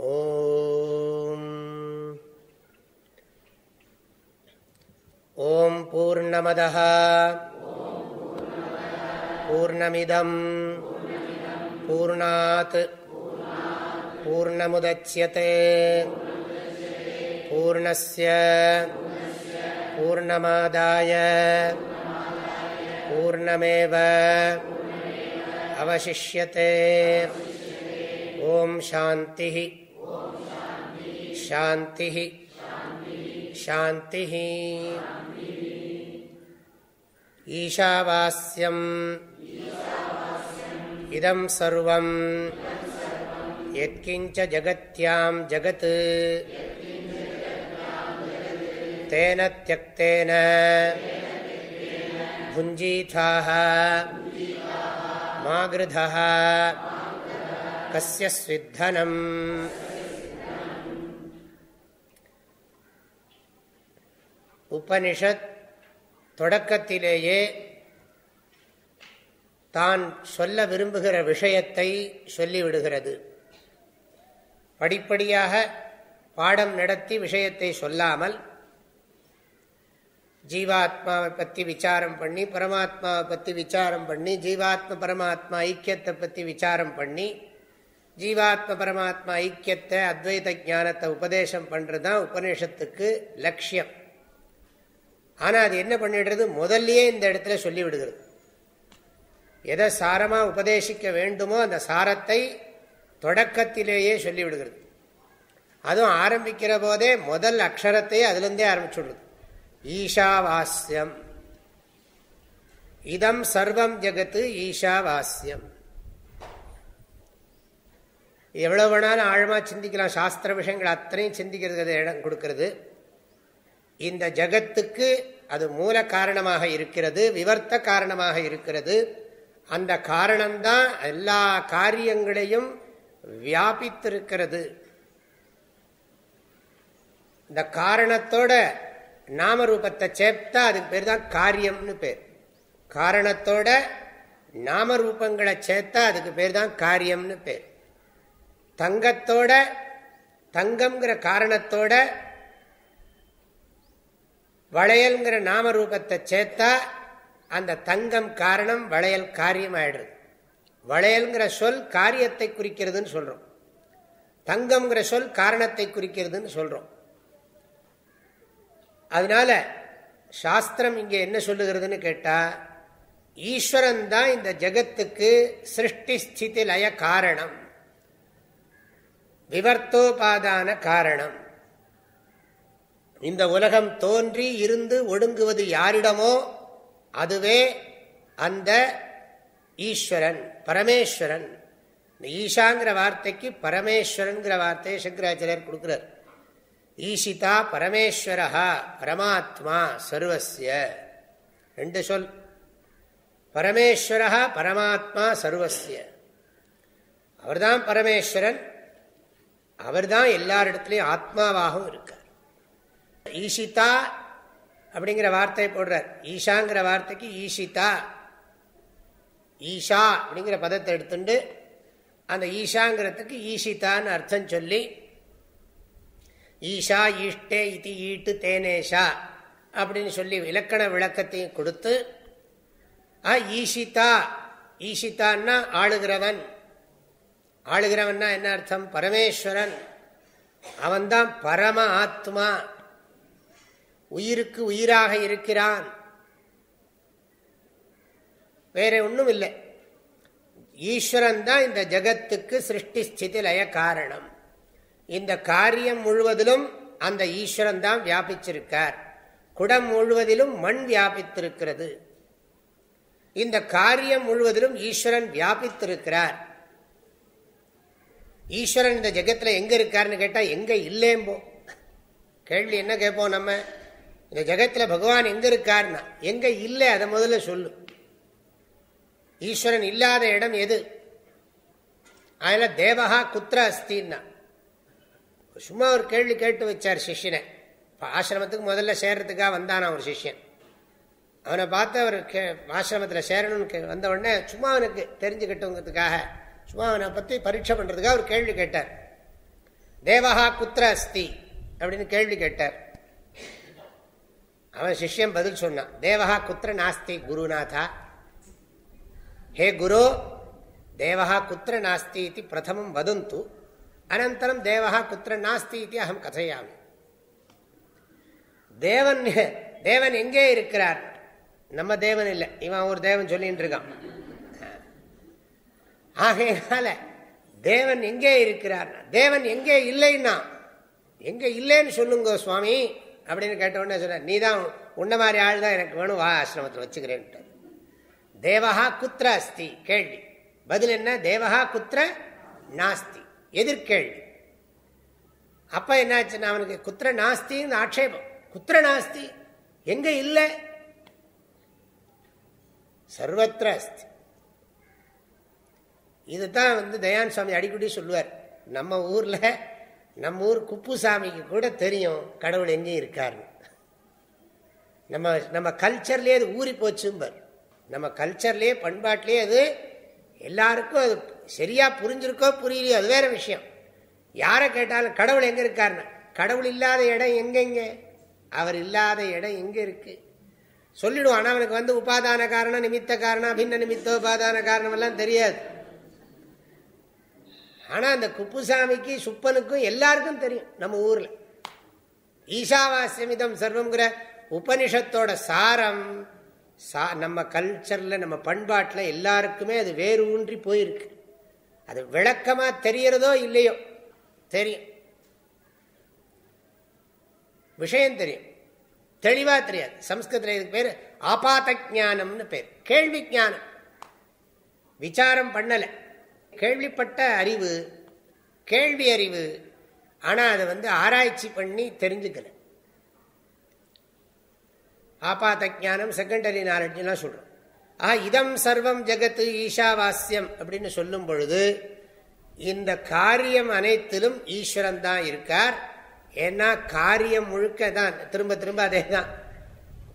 ஓம். ஓம் பூர்ணமத. பூர்ணமிதம். பூர்ணாத். பூர்ணமுதட்சியதே பூர்ணஸ்ய. பூர்ணமாதாய. பூர்ணமேவ. அவசிஷ்யத்தை ஓம் சாந்தி. शान्तिः शान्तिः ईशावास्यम् इदं सर्वम् यत्किञ्च जगत्यां जगत् तेन त्यक्तेन भुञ्जीथाः मा गृधः कस्य स्विद्धनम् உபனிஷத் தொடக்கத்திலேயே தான் சொல்ல விரும்புகிற விஷயத்தை சொல்லிவிடுகிறது. படிப்படியாக பாடம் நடத்தி விஷயத்தை சொல்லாமல் ஜீவாத்மாவை பற்றி விசாரம் பண்ணி பரமாத்மாவை பற்றி விசாரம் பண்ணி ஜீவாத்ம பரமாத்மா ஐக்கியத்தை பற்றி விசாரம் பண்ணி ஜீவாத்ம பரமாத்மா ஐக்கியத்தை அத்வைத ஞானத்தை உபதேசம் பண்ணுறது தான் உபநிஷத்துக்கு லட்சியம். ஆனால் அது என்ன பண்ணிடுறது? முதல்லயே இந்த இடத்துல சொல்லி விடுகிறது எதை சாரமாக உபதேசிக்க வேண்டுமோ அந்த சாரத்தை தொடக்கத்திலேயே சொல்லிவிடுகிறது. அதுவும் ஆரம்பிக்கிற போதே முதல் அக்ஷரத்தையே அதுலேருந்தே ஆரம்பிச்சுடுறது. ஈஷாவாஸ்யம். இதம் சர்வம் ஜெகத்து ஈஷாவாஸ்யம். எவ்வளவு வேணாலும் ஆழமாக சிந்திக்கலாம். சாஸ்திர விஷயங்கள் அத்தனையும் சிந்திக்கிறது இடம் கொடுக்கறது. இந்த ஜகத்துக்கு அது மூல காரணமாக இருக்கிறது விவர்த்த காரணமாக இருக்கிறது. அந்த காரணம்தான் எல்லா காரியங்களையும் வியாபித்திருக்கிறது. இந்த காரணத்தோட நாமரூபத்தை சேர்த்தா அதுக்கு பேர் தான் காரியம்னு பேர். காரணத்தோட நாமரூபங்களை சேர்த்தா அதுக்கு பேர் தான் காரியம்னு பேர். தங்கத்தோட தங்கம்ங்கிற காரணத்தோட வளையல்ங்கிற நாமரூபத்தை சேர்த்தா அந்த தங்கம் காரணம் வளையல் காரியம் ஆயிடுறது வளையல்ங்கிற சொல் காரியத்தை குறிக்கிறதுன்னு சொல்றோம். தங்கம்ங்கிற சொல் காரணத்தை குறிக்கிறதுன்னு சொல்றோம். அதனால சாஸ்திரம் இங்க என்ன சொல்லுகிறதுன்னு கேட்டா ஈஸ்வரன் தான் இந்த ஜகத்துக்கு சிருஷ்டி ஸ்திதி லய காரணம். விவர்த்தோபாதான காரணம். இந்த உலகம் தோன்றி இருந்து ஒடுங்குவது யாரிடமோ அதுவே அந்த ஈஸ்வரன் பரமேஸ்வரன். இந்த ஈஷாங்கிற வார்த்தைக்கு பரமேஸ்வரன்கிற வார்த்தையை சங்கராச்சாரியர் கொடுக்கிறார். ஈஷிதா பரமேஸ்வரா பரமாத்மா சர்வசிய ரெண்டு சொல். பரமேஸ்வரா பரமாத்மா சர்வசிய அவர்தான் பரமேஸ்வரன். அவர்தான் எல்லாரிடத்துலையும் ஆத்மாவாகவும் இருக்கார் ஈஷிதா அப்படிங்கிற வார்த்தையை போடுறார். ஈஷாங்கிற வார்த்தைக்கு ஈஷிதா. ஈஷா அப்படிங்கிற பதத்தை எடுத்துட்டு அந்த ஈஷாங்கிறதுக்கு ஈஷிதான்னு அர்த்தம் சொல்லி ஈஷா ஈஷ்டே இது ஈட்டு தேனேஷா அப்படின்னு சொல்லி இலக்கண விளக்கத்தையும் கொடுத்து ஆ ஈஷிதா ஈஷிதான்னா ஆளுகிறவன். ஆளுகிறவன்னா என்ன அர்த்தம்? பரமேஸ்வரன். அவன்தான் பரம ஆத்மா. உயிருக்கு உயிராக இருக்கிறான். வேற ஒன்றும் இல்லை ஈஸ்வரன் தான் இந்த ஜகத்துக்கு சிருஷ்டி ஸ்திதி லய காரணம். இந்த காரியம் முழுவதிலும் அந்த ஈஸ்வரன் தான் வியாபிச்சிருக்கார். குடம் முழுவதிலும் மண் வியாபித்திருக்கிறது. இந்த காரியம் முழுவதிலும் ஈஸ்வரன் வியாபித்திருக்கிறார். ஈஸ்வரன் இந்த ஜெகத்தில் எங்கே இருக்காருன்னு கேட்டால் எங்கே இல்லேம்போ? கேள்வி என்ன கேட்போம் நம்ம? இந்த ஜெகத்தில் பகவான் எங்கே இருக்காருன்னா எங்கே இல்லை அதை முதல்ல சொல்லு. ஈஸ்வரன் இல்லாத இடம் எது? அதில் தேவகா குத்திர அஸ்தின்னா. சும்மா ஒரு கேள்வி கேட்டு வச்சார் சிஷ்யனை. இப்போ ஆசிரமத்துக்கு முதல்ல சேர்றதுக்காக வந்தானா ஒரு சிஷ்யன். அவனை பார்த்து அவர் கே ஆசிரமத்தில் சேரணும்னு வந்த உடனே சும்மா அவனுக்கு தெரிஞ்சுக்கிட்டோங்கிறதுக்காக சும்மா அவனை பற்றி பரீட்சை பண்ணுறதுக்காக ஒரு கேள்வி கேட்டார். தேவகா குத்திர அஸ்தி அப்படின்னு கேள்வி கேட்டார். அவன் சிஷ்யம் பதில் சொன்னான். தேவஹா குத்திர நாஸ்தி குருநாதா. ஹே குரு தேவஹா குத்திர நாஸ்தி இது பிரதமம் வதந்து அனந்தரம் தேவஹா குத்திர நாஸ்தி இது அகம் கதையாமி தேவன் தேவன் எங்கே இருக்கிறார்? நம்ம தேவன் இல்லை. இவன் ஒரு தேவன் சொல்லிட்டு இருக்கான். ஆகையினால தேவன் எங்கே இருக்கிறார்? தேவன் எங்கே இல்லைன்னா? எங்க இல்லைன்னு சொல்லுங்க சுவாமி. அப்படின்னு கேட்ட உடனே சொன்ன நீ தான் உன்ன மாதிரி ஆள் தான் எனக்கு வேணும் வா ஆசிரமத்தில் வச்சுக்கிறேன்ட்டு. தேவஹா குத்திர அஸ்தி கேள்வி. பதில் என்ன? தேவஹா குத்திர நாஸ்தி எதிர்கேள்வி அப்ப என்னாச்சுன்னா அவனுக்கு குத்திர நாஸ்தின்னு ஆட்சேபம். குத்திர நாஸ்தி எங்க இல்லை? சர்வத்திர அஸ்தி. இதுதான் வந்து தயான் சுவாமி அடிக்கடி சொல்லுவார் நம்ம ஊர்ல நம்ம ஊர் குப்புசாமிக்கு கூட தெரியும் கடவுள் எங்கேயும் இருக்காருன்னு. நம்ம நம்ம கல்ச்சர்லேயே அது ஊறி போச்சும்பர். நம்ம கல்ச்சர்லேயே பண்பாட்டிலே அது எல்லாருக்கும் அது சரியா புரிஞ்சிருக்கோ புரியலையோ அது வேற விஷயம். யாரை கேட்டாலும் கடவுள் எங்கே இருக்காருன்னா. கடவுள் இல்லாத இடம் எங்கெங்க? அவர் இல்லாத இடம் எங்கே இருக்கு. சொல்லிடுவான் அவனுக்கு வந்து உபாதான காரணம் நிமித்த காரணம் அபின்ன நிமித்த உபாதான காரணம் எல்லாம் தெரியாது. ஆனால் அந்த குப்புசாமிக்கு சுப்பனுக்கும் எல்லாருக்கும் தெரியும் நம்ம ஊரில். ஈஷாவாஸ்யமிதம் சர்வங்கிற உபனிஷத்தோட சாரம் சா நம்ம கல்ச்சரில் நம்ம பண்பாட்டில் எல்லாருக்குமே அது வேறு ஊன்றி போயிருக்கு. அது விளக்கமாக தெரிகிறதோ இல்லையோ தெரியும். விஷயம் தெரியும். தெளிவாக தெரியாது. சம்ஸ்கிருதத்தில் இதுக்கு பேர் ஆபாத்த ஜானம்னு பேர். கேள்வி ஜானம் விசாரம் பண்ணலை. கேள்விப்பட்ட அறிவு கேள்வி அறிவு. ஆனால் அதை வந்து ஆராய்ச்சி பண்ணி தெரிஞ்சுக்கல. ஆபாத்த ஜானம் செகண்டரி நாலேஜ்லாம் சொல்கிறோம் ஆ இதம் சர்வம் ஜெகத்து ஈஷாவாஸ்யம் அப்படின்னு சொல்லும் பொழுது இந்த காரியம் அனைத்திலும் ஈஸ்வரன் தான் இருக்கார். ஏன்னா காரியம் முழுக்க தான். திரும்ப திரும்ப அதே தான்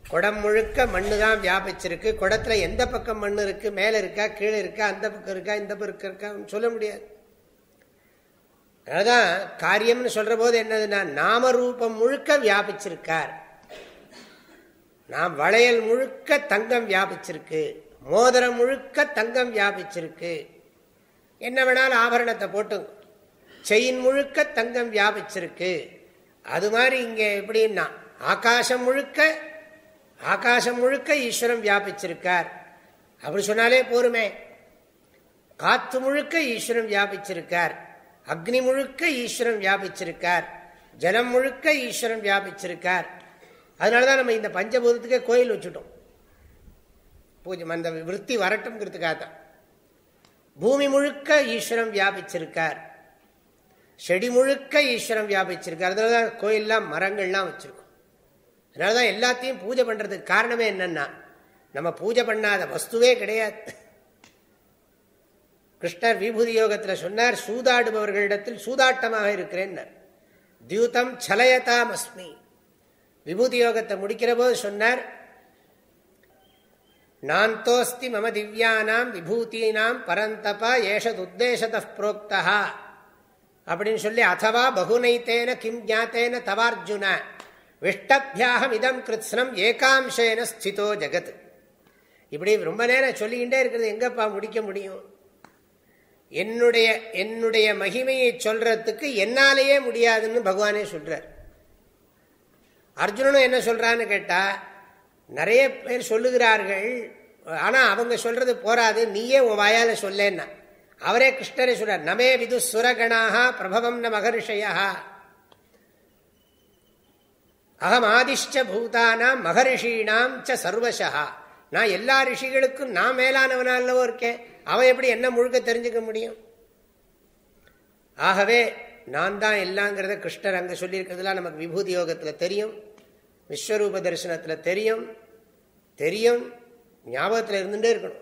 குடம் முழுக்க மண்ணு தான் வியாபிச்சிருக்கு. குடத்துல எந்த பக்கம் மண் இருக்கு? மேல இருக்கா? கீழே இருக்கா? அந்த பக்கம் இருக்கா? இந்த பக்கம் இருக்கா சொல்ல முடியாது. அதான் காரியம்னு சொல்ற போது என்னதுன்னா நாம ரூபம் முழுக்க வியாபிச்சிருக்கார். நாம் வளையல் முழுக்க தங்கம் வியாபிச்சிருக்கு. மோதிரம் முழுக்க தங்கம் வியாபிச்சிருக்கு. என்ன வேணாலும் ஆபரணத்தை போட்டு செயின் முழுக்க தங்கம் வியாபிச்சிருக்கு. அது மாதிரி இங்க எப்படின்னா ஆகாசம் முழுக்க ஆகாசம் முழுக்க ஈஸ்வரம் வியாபிச்சிருக்கார். அப்படி சொன்னாலே போருமே. காத்து முழுக்க ஈஸ்வரம் வியாபிச்சிருக்கார். அக்னி முழுக்க ஈஸ்வரம் வியாபிச்சிருக்கார். ஜலம் முழுக்க ஈஸ்வரம் வியாபிச்சிருக்கார். அதனாலதான் நம்ம இந்த பஞ்சபூதத்துக்கே கோயில் வச்சுட்டோம். பூஜை அந்த விற்பி வரட்டும்ங்கிறதுக்காக தான். பூமி முழுக்க ஈஸ்வரம் வியாபிச்சிருக்கார். செடி முழுக்க ஈஸ்வரம் வியாபிச்சிருக்கார். அதனாலதான் கோயில்லாம் மரங்கள்லாம் வச்சிருக்கோம். அதனால தான் எல்லாத்தையும் பூஜை பண்ணுறதுக்கு காரணமே என்னன்னா நம்ம பூஜை பண்ணாத வஸ்துவே கிடையாது. கிருஷ்ணர் விபூதி யோகத்தில் சொன்னார் சூதாடுபவர்களிடத்தில் சூதாட்டமாக இருக்கிறேன். தியூதம் சலயதாம் அஸ்மி விபூதி யோகத்தை முடிக்கிற போது சொன்னார் நாந்தோஸ்தி மம திவ்யானாம் விபூதீனாம் பரந்தபா ஏஷதுத்தேசத புரோக்தா அப்படின்னு சொல்லி அதவா பகுனைத்தேன கிம் ஜாத்தேன தவார்ஜுன. விஷ்டபியாகம் இதம் கிருத்னம் ஏகாம்சேன ஸ்திதோ ஜெகத். இப்படி ரொம்ப நேரம் சொல்லிக்கிட்டே இருக்கிறது எங்கப்பா முடிக்க முடியும்? என்னுடைய என்னுடைய மகிமையை சொல்றதுக்கு என்னாலேயே முடியாதுன்னு பகவானே சொல்றார். அர்ஜுனனும் என்ன சொல்றான்னு கேட்டா நிறைய பேர் சொல்லுகிறார்கள் ஆனா அவங்க சொல்றது போராது நீயே உன் வாயால சொல்லேன்னா. அவரே கிருஷ்ணரே சொல்றார் நமே விது சுரகணாக பிரபவம் ந மகர்ஷயா அகம் ஆதிஷ்ட பூதானாம் மகரிஷீனாம் ச சர்வசா. நான் எல்லா ரிஷிகளுக்கும் நான் மேலானவனாலவோ இருக்கேன். அவன் எப்படி என்ன முழுக்க தெரிஞ்சுக்க முடியும்? ஆகவே நான் தான் எல்லாங்கிறத கிருஷ்ணர் அங்கே சொல்லியிருக்கிறதுலாம் நமக்கு விபூதி யோகத்தில் தெரியும் விஸ்வரூப தரிசனத்தில் தெரியும் தெரியும் ஞாபகத்தில் இருந்துட்டே இருக்கணும்.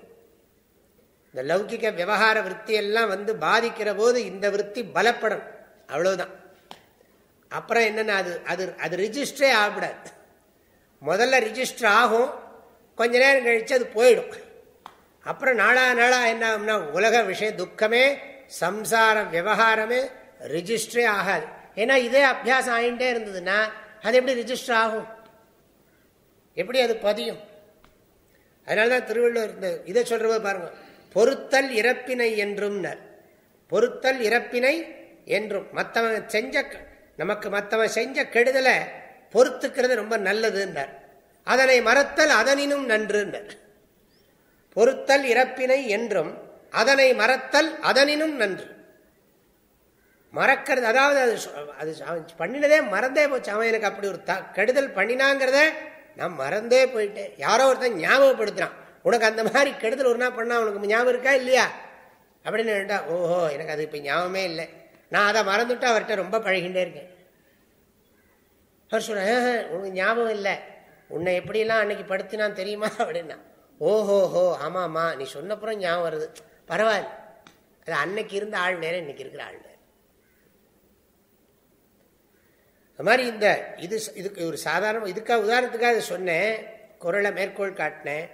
இந்த லௌகிக விவகார விற்த்தியெல்லாம் வந்து பாதிக்கிற போது இந்த விற்பி பலப்படும். அவ்வளோதான் அப்புறம் என்னன்னா அது அது அது ரிஜிஸ்டரே ஆகிடாது முதல்ல ரிஜிஸ்டர் ஆகும். கொஞ்ச நேரம் கழிச்சு அது போயிடும். அப்புறம் நாளா நாளா என்ன ஆகும்னா உலக விஷயம் துக்கமே சம்சார விவகாரமே ரிஜிஸ்டரே ஆகாது. ஏன்னா இதே அபியாசம் ஆகிட்டே இருந்ததுன்னா அது எப்படி ரிஜிஸ்டர் ஆகும்? எப்படி அது பதியும்? அதனாலதான் திருவள்ளுவர் இந்த இதை சொல்றது பாருங்க. பொருத்தல் இறப்பினை என்றும் பொருத்தல் இறப்பினை என்றும். மற்றவங்க செஞ்ச நமக்கு மற்றவன் செஞ்ச கெடுதலை பொறுத்துக்கிறது ரொம்ப நல்லதுன்றார். அதனை மறத்தல் அதனினும் நன்றுன்றார். பொறுத்தல் இறப்பினை என்றும் அதனை மறத்தல் அதனினும் நன்று. மறக்கிறது அதாவது அது அது அவன் பண்ணினதே மறந்தே போச்சு. அவன் எனக்கு அப்படி ஒரு த கெடுதல் பண்ணினாங்கிறத நான் மறந்தே போயிட்டேன். யாரோ ஒருத்தன் ஞாபகப்படுத்துறான். உனக்கு அந்த மாதிரி கெடுதல் ஒரு நாள் பண்ணா உனக்கு ஞாபகம் இருக்கா இல்லையா? அப்படின்னு நினைட்டா ஓஹோ எனக்கு அது இப்போ ஞாபகமே இல்லை. நான் அதை மறந்துட்டு அவர்கிட்ட ரொம்ப பழகிட்டே இருக்கேன். அவர் சொன்னேன் உனக்கு ஞாபகம் இல்லை. உன்னை எப்படிலாம் அன்னைக்கு படுத்தினான் தெரியுமா? அப்படின்னா ஓஹோஹோ ஆமாம்மா நீ சொன்னப்புறம் ஞாபகம் வருது. பரவாயில்ல. அது அன்னைக்கு இருந்த ஆள் நேரம் இன்னைக்கு இருக்கிற ஆள் நேரம். அது மாதிரி இந்த இது இதுக்கு ஒரு சாதாரண இதுக்காக உதாரணத்துக்காக சொன்னேன். குரலை மேற்கோள் காட்டினேன்.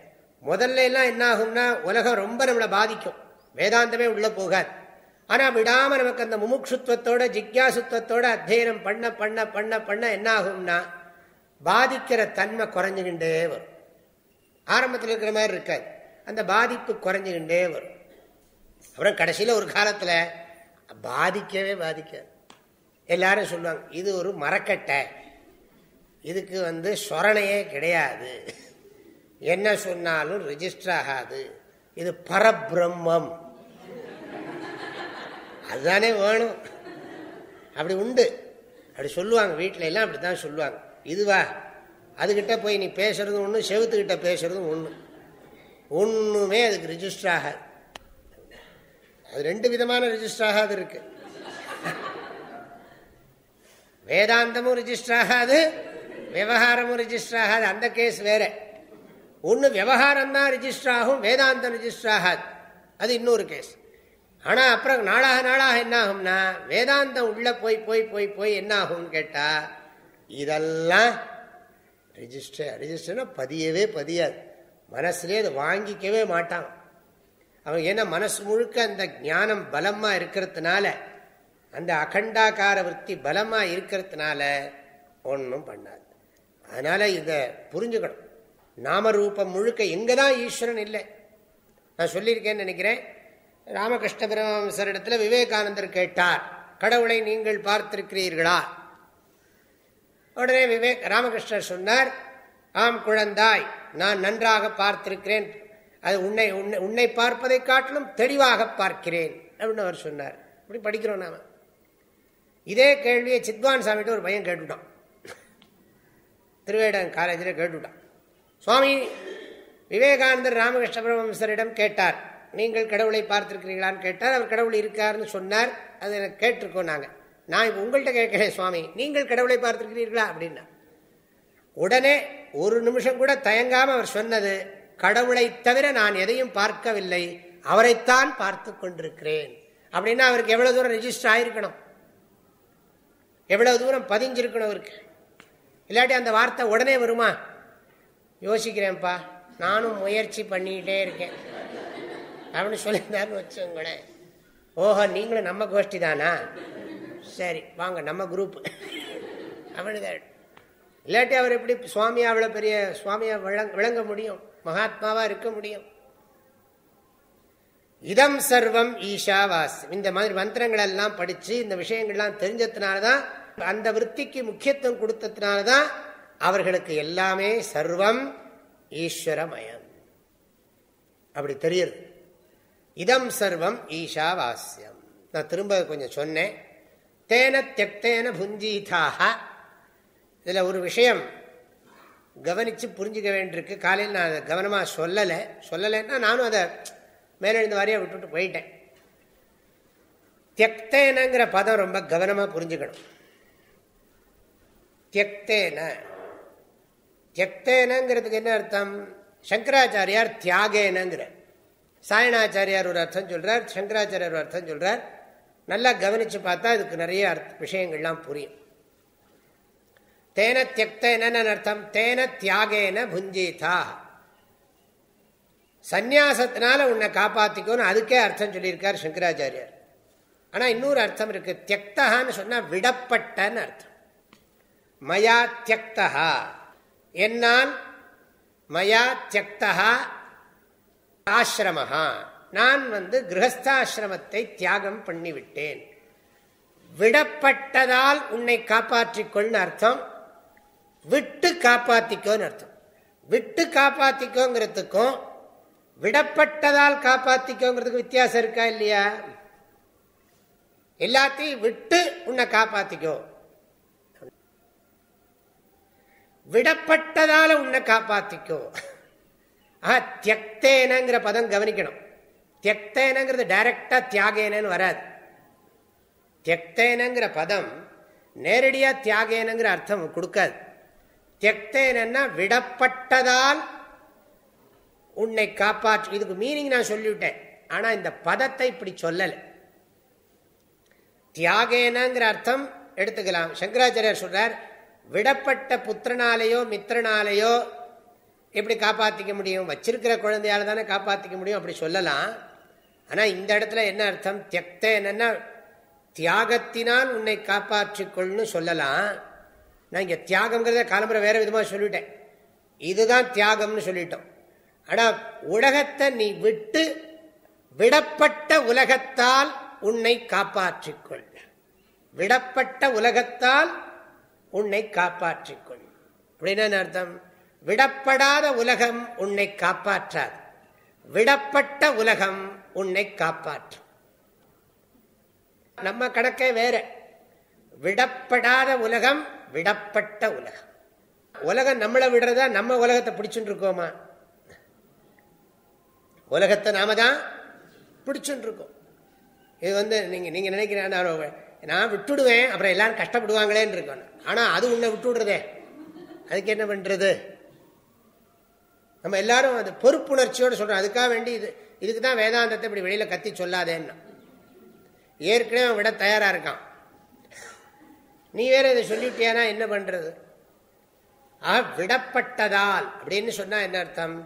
முதல்ல எல்லாம் என்ன ஆகும்னா உலகம் ரொம்ப நம்மளை பாதிக்கும். வேதாந்தமே உள்ளே போகாது. ஆனா விடாம நமக்கு அந்த முமுட்சுத்துவத்தோட ஜிக்யாசுத்துவத்தோட அத்தியனம் பண்ண பண்ண பண்ண பண்ண என்ன ஆகும்னா பாதிக்கிற தன்மை குறைஞ்சுகின்றே வரும். ஆரம்பத்தில் இருக்கிற மாதிரி இருக்காது. அந்த பாதிப்பு குறைஞ்சுகின்றே வரும். அப்புறம் கடைசியில் ஒரு காலத்தில் பாதிக்கவே பாதிக்காது. எல்லாரும் சொல்லுவாங்க இது ஒரு மரக்கட்டை. இதுக்கு வந்து சொரணையே கிடையாது. என்ன சொன்னாலும் ரிஜிஸ்டர் ஆகாது. இது பரபிரம்மம். அதுதானே வேணும். அப்படி உண்டு. அப்படி சொல்லுவாங்க வீட்டில எல்லாம் அப்படி தான் சொல்லுவாங்க. இதுவா? அதுகிட்ட போய் நீ பேசுறதும் ஒன்று செவத்துக்கிட்ட பேசுறதும் ஒன்று ஒன்றுமே அதுக்கு ரிஜிஸ்டர் ஆகாது. அது ரெண்டு விதமான ரிஜிஸ்டர் ஆகாது இருக்கு. வேதாந்தமும் ரிஜிஸ்டர் ஆகாது விவகாரமும் ரிஜிஸ்டர் ஆகாது. அந்த கேஸ் வேற. ஒன்று விவகாரம் தான் ரிஜிஸ்டர் ஆகும் வேதாந்தம் ரிஜிஸ்டர் ஆகாது. அது இன்னொரு கேஸ் ஆனால் அப்புறம் நாளாக நாளாக என்ன ஆகும்னா வேதாந்தம் உள்ள போய் போய் போய் போய் என்ன ஆகும்னு கேட்டா இதெல்லாம் ரிஜிஸ்டர் ரிஜிஸ்டர்னா பதியவே பதியாது. மனசுலேயே அதை வாங்கிக்கவே மாட்டான். அவன் ஏன்னா மனசு முழுக்க அந்த ஞானம் பலமா இருக்கிறதுனால அந்த அகண்டாக்கார விற்பி பலமா இருக்கிறதுனால ஒன்றும் பண்ணாது. அதனால இதை புரிஞ்சுக்கணும். நாமரூபம் முழுக்க எங்கதான் ஈஸ்வரன் இல்லை. நான் சொல்லியிருக்கேன்னு நினைக்கிறேன். ராமகிருஷ்ண பரமசரிடத்தில் விவேகானந்தர் கேட்டார் கடவுளை நீங்கள் பார்த்திருக்கிறீர்களா? உடனே விவேக் ராமகிருஷ்ணர் சொன்னார் ஆம் குழந்தாய் நான் நன்றாக பார்த்திருக்கிறேன். அது உன்னை உன்னை உன்னை பார்ப்பதை காட்டிலும் தெளிவாக பார்க்கிறேன். அப்படின்னு அவர் சொன்னார். இப்படி படிக்கிறோம் நாம. இதே கேள்வியை சித்வான் சாமிட்டு ஒரு பையன் கேட்டுட்டான். திருவேடன் காலேஜில் கேட்டுட்டான். சுவாமி விவேகானந்தர் ராமகிருஷ்ண பரமஹம்சரிடம் கேட்டார் நீங்கள் கடவுளை பார்த்துருக்கிறீங்களான்னு கேட்டார் அவர் கடவுள் இருக்காருன்னு சொன்னார். அதை எனக்கு கேட்டிருக்கோம் நாங்கள் நான் இப்போ உங்கள்கிட்ட கேட்கிறேன் சுவாமி. நீங்கள் கடவுளை பார்த்துருக்கிறீர்களா? அப்படின்னா. உடனே ஒரு நிமிஷம் கூட தயங்காமல் அவர் சொன்னது கடவுளை தவிர நான் எதையும் பார்க்கவில்லை. அவரைத்தான் பார்த்து கொண்டிருக்கிறேன். அப்படின்னா அவருக்கு எவ்வளோ தூரம் ரெஜிஸ்டர் ஆயிருக்கணும்? எவ்வளோ தூரம் பதிஞ்சிருக்கணும் அவருக்கு? இல்லாட்டி அந்த வார்த்தை உடனே வருமா? யோசிக்கிறேன்ப்பா. நானும் முயற்சி பண்ணிக்கிட்டே இருக்கேன். அப்படின்னு சொல்லியிருந்தாருன்னு வச்சுங்களேன் ஓஹோ நீங்களும் நம்ம கோஷ்டி தானா? சரி வாங்க நம்ம குரூப் அப்படின்னு இல்லாட்டி அவர் எப்படி சுவாமியா அவ்வளோ பெரிய சுவாமியா விளங்க முடியும்? மகாத்மாவா இருக்க முடியும்? இதம் சர்வம் ஈஷாவாஸ் இந்த மாதிரி மந்திரங்கள் எல்லாம் படிச்சு இந்த விஷயங்கள்லாம் தெரிஞ்சதுனாலதான் அந்த விற்பிக்கு முக்கியத்துவம் கொடுத்ததுனாலதான் அவர்களுக்கு எல்லாமே சர்வம் ஈஸ்வரமயம். அப்படி தெரியுது. இதம் சர்வம் ஈஷாவாஸ்யம். நான் திரும்ப கொஞ்சம் சொன்னேன். தேன தியக்தேன புஞ்சீதாக இதில் ஒரு விஷயம் கவனித்து புரிஞ்சுக்க வேண்டியிருக்கு. காலையில் நான் அதை கவனமாக சொல்லலை. சொல்லலைன்னா நானும் அதை மேலெழுந்த வாரியாக விட்டுட்டு போயிட்டேன். தியக்தேனங்கிற பதம் ரொம்ப கவனமாக புரிஞ்சுக்கணும். தியக்தேன தியக்தேனங்கிறதுக்கு என்ன அர்த்தம்? சங்கராச்சாரியார் தியாகேனங்கிற. சாயணாச்சாரியார் ஒரு அர்த்தம் சொல்றார் சங்கராச்சாரியார் ஒரு அர்த்தம் சொல்றார். நல்லா கவனிச்சு பார்த்தா இதுக்கு நிறைய விஷயங்கள்லாம் புரியும். தேன தியக்த என்னன்னு அர்த்தம்? தேன தியாகேன புஞ்சீதா. சந்நியாசத்தினால உன்னை காப்பாத்திக்கோன்னு அதுக்கே அர்த்தம் சொல்லியிருக்கார் சங்கராச்சாரியார். ஆனா இன்னொரு அர்த்தம் இருக்கு. தியக்தகான்னு சொன்னா விடப்பட்டன்னு அர்த்தம். மயா தியக்தா என்னால் மயா தியக்தா ஆசிரமஹா. நான் வந்து கிரகஸ்தாசிரமத்தை தியாகம் பண்ணிவிட்டேன். விடப்பட்டதால் உன்னை காப்பாற்றிக்கொள்னு அர்த்தம். விட்டு காப்பாத்திக்கோன்னு அர்த்தம். விட்டு காப்பாத்திக்கோங்கிறதுக்கும் விடப்பட்டதால் காப்பாத்திக்கோங்கிறதுக்கு வித்தியாசம் இருக்கா இல்லையா? எல்லாத்தையும் விட்டு உன்னை காப்பாத்திக்கோ. விடப்பட்டதால உன்னை காப்பாத்திக்கோ. ஆ தியக்தேனங்கிற பதம் கவனிக்கணும். தியக்தேனங்கிறது டைரக்டா தியாகேனு வராது. தியக்தேனங்கிற பதம் நேரடியா தியாகேனங்கிற அர்த்தம் கொடுக்காது. தியக்தேனா விடப்பட்டதால் உன்னை காப்பாற்று. இதுக்கு மீனிங் நான் சொல்லிவிட்டேன். ஆனா இந்த பதத்தை இப்படி சொல்லலை. தியாகேனங்கிற அர்த்தம் எடுத்துக்கலாம். சங்கராச்சாரியர் சொல்றார் விடப்பட்ட புத்திரனாலேயோ மித்திரனாலேயோ எப்படி காப்பாற்றிக்க முடியும்? வச்சிருக்கிற குழந்தையால தானே காப்பாற்றிக்க முடியும்? அப்படி சொல்லலாம். ஆனால் இந்த இடத்துல என்ன அர்த்தம்? தியக்த என்னென்னா தியாகத்தினால் உன்னை காப்பாற்றிக்கொள்னு சொல்லலாம். நான் இங்கே தியாகங்கிறத காலம்புரை வேறு விதமாக சொல்லிட்டேன். இதுதான் தியாகம்னு சொல்லிட்டோம். ஆனால் உலகத்தை நீ விட்டு விடப்பட்ட உலகத்தால் உன்னை காப்பாற்றிக்கொள் விடப்பட்ட உலகத்தால் உன்னை காப்பாற்றிக்கொள் அப்படின்னா அர்த்தம்? விடப்படாத உலகம் உன்னை காப்பாற்றாது. விடப்பட்ட உலகம் உன்னை காப்பாற்றும். நம்ம கணக்கே வேற. விடப்படாத உலகம் விடப்பட்ட உலகம். உலகம் நம்மளை விடுறதா நம்ம உலகத்தை பிடிச்சுட்டு இருக்கோமா? உலகத்தை நாம தான் பிடிச்சுட்டு இருக்கோம். இது வந்து நீங்க நீங்க நினைக்கிறேன் நான் விட்டுடுவேன் அப்புறம் எல்லாரும் கஷ்டப்படுவாங்களேன்னு இருக்கோம் ஆனா அது உன்னை விட்டுடுறதே. அதுக்கு என்ன பண்றது? நம்ம எல்லாரும் அது பொறுப்புணர்ச்சியோடு சொல்கிறோம் அதுக்காக வேண்டி இது இதுக்கு தான் வேதாந்தத்தை இப்படி வெளியில் கத்தி சொல்லாதேன்னா. ஏற்கனவே அவன் விட தயாராக இருக்கான். நீ வேற இதை சொல்லிவிட்டியானா என்ன பண்ணுறது ஆ விடப்பட்டதால். அப்படின்னு சொன்னால் என்ன அர்த்தம்?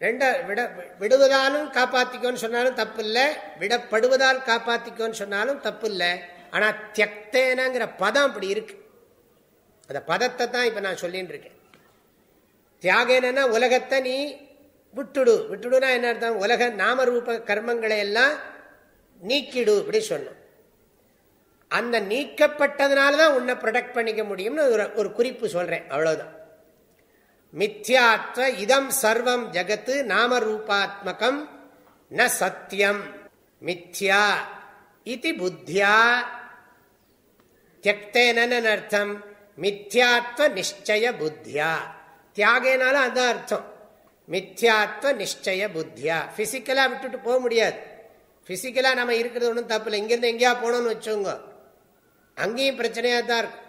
ரெண்ட விட விடுவதாலும் காப்பாற்றிக்கோன்னு சொன்னாலும் தப்பு இல்லை விடப்படுவதால் காப்பாற்றிக்கோன்னு சொன்னாலும் தப்பு இல்லை ஆனால் தியக்தேனங்கிற பதம் அப்படி இருக்கு. அந்த பதத்தை தான் இப்போ நான் சொல்லிட்டு இருக்கேன். தியாகேனா உலகத்தை நீ விட்டுடு. விட்டுடுனா என்ன அர்த்தம்? உலக நாமரூப கர்மங்களை எல்லாம் நீக்கிடு அப்படி சொன்னோம். அந்த நீக்கப்பட்டதுனால தான் உன்னை ப்ரொடெக்ட் பண்ணிக்க முடியும்னு ஒரு குறிப்பு சொல்றேன். அவ்வளவுதான். மித்யாத்வ இதம் சர்வம் ஜகத்து நாமரூபாத்மகம் ந சத்தியம் மித்யா இது புத்தியா. தியக்தேனன்னு அர்த்தம். மித்யாத்வ நிச்சய புத்தியா. தியாகனால அதான் அர்த்தம். மித்யாத்வ நிச்சய புத்தியா. பிசிக்கலா விட்டுட்டு போக முடியாது. பிசிக்கலா நம்ம இருக்கிறது ஒன்றும் தப்பு இல்லை. இங்கிருந்து எங்கேயா போனோம்னு வச்சோங்க அங்கேயும் பிரச்சனையா தான் இருக்கும்.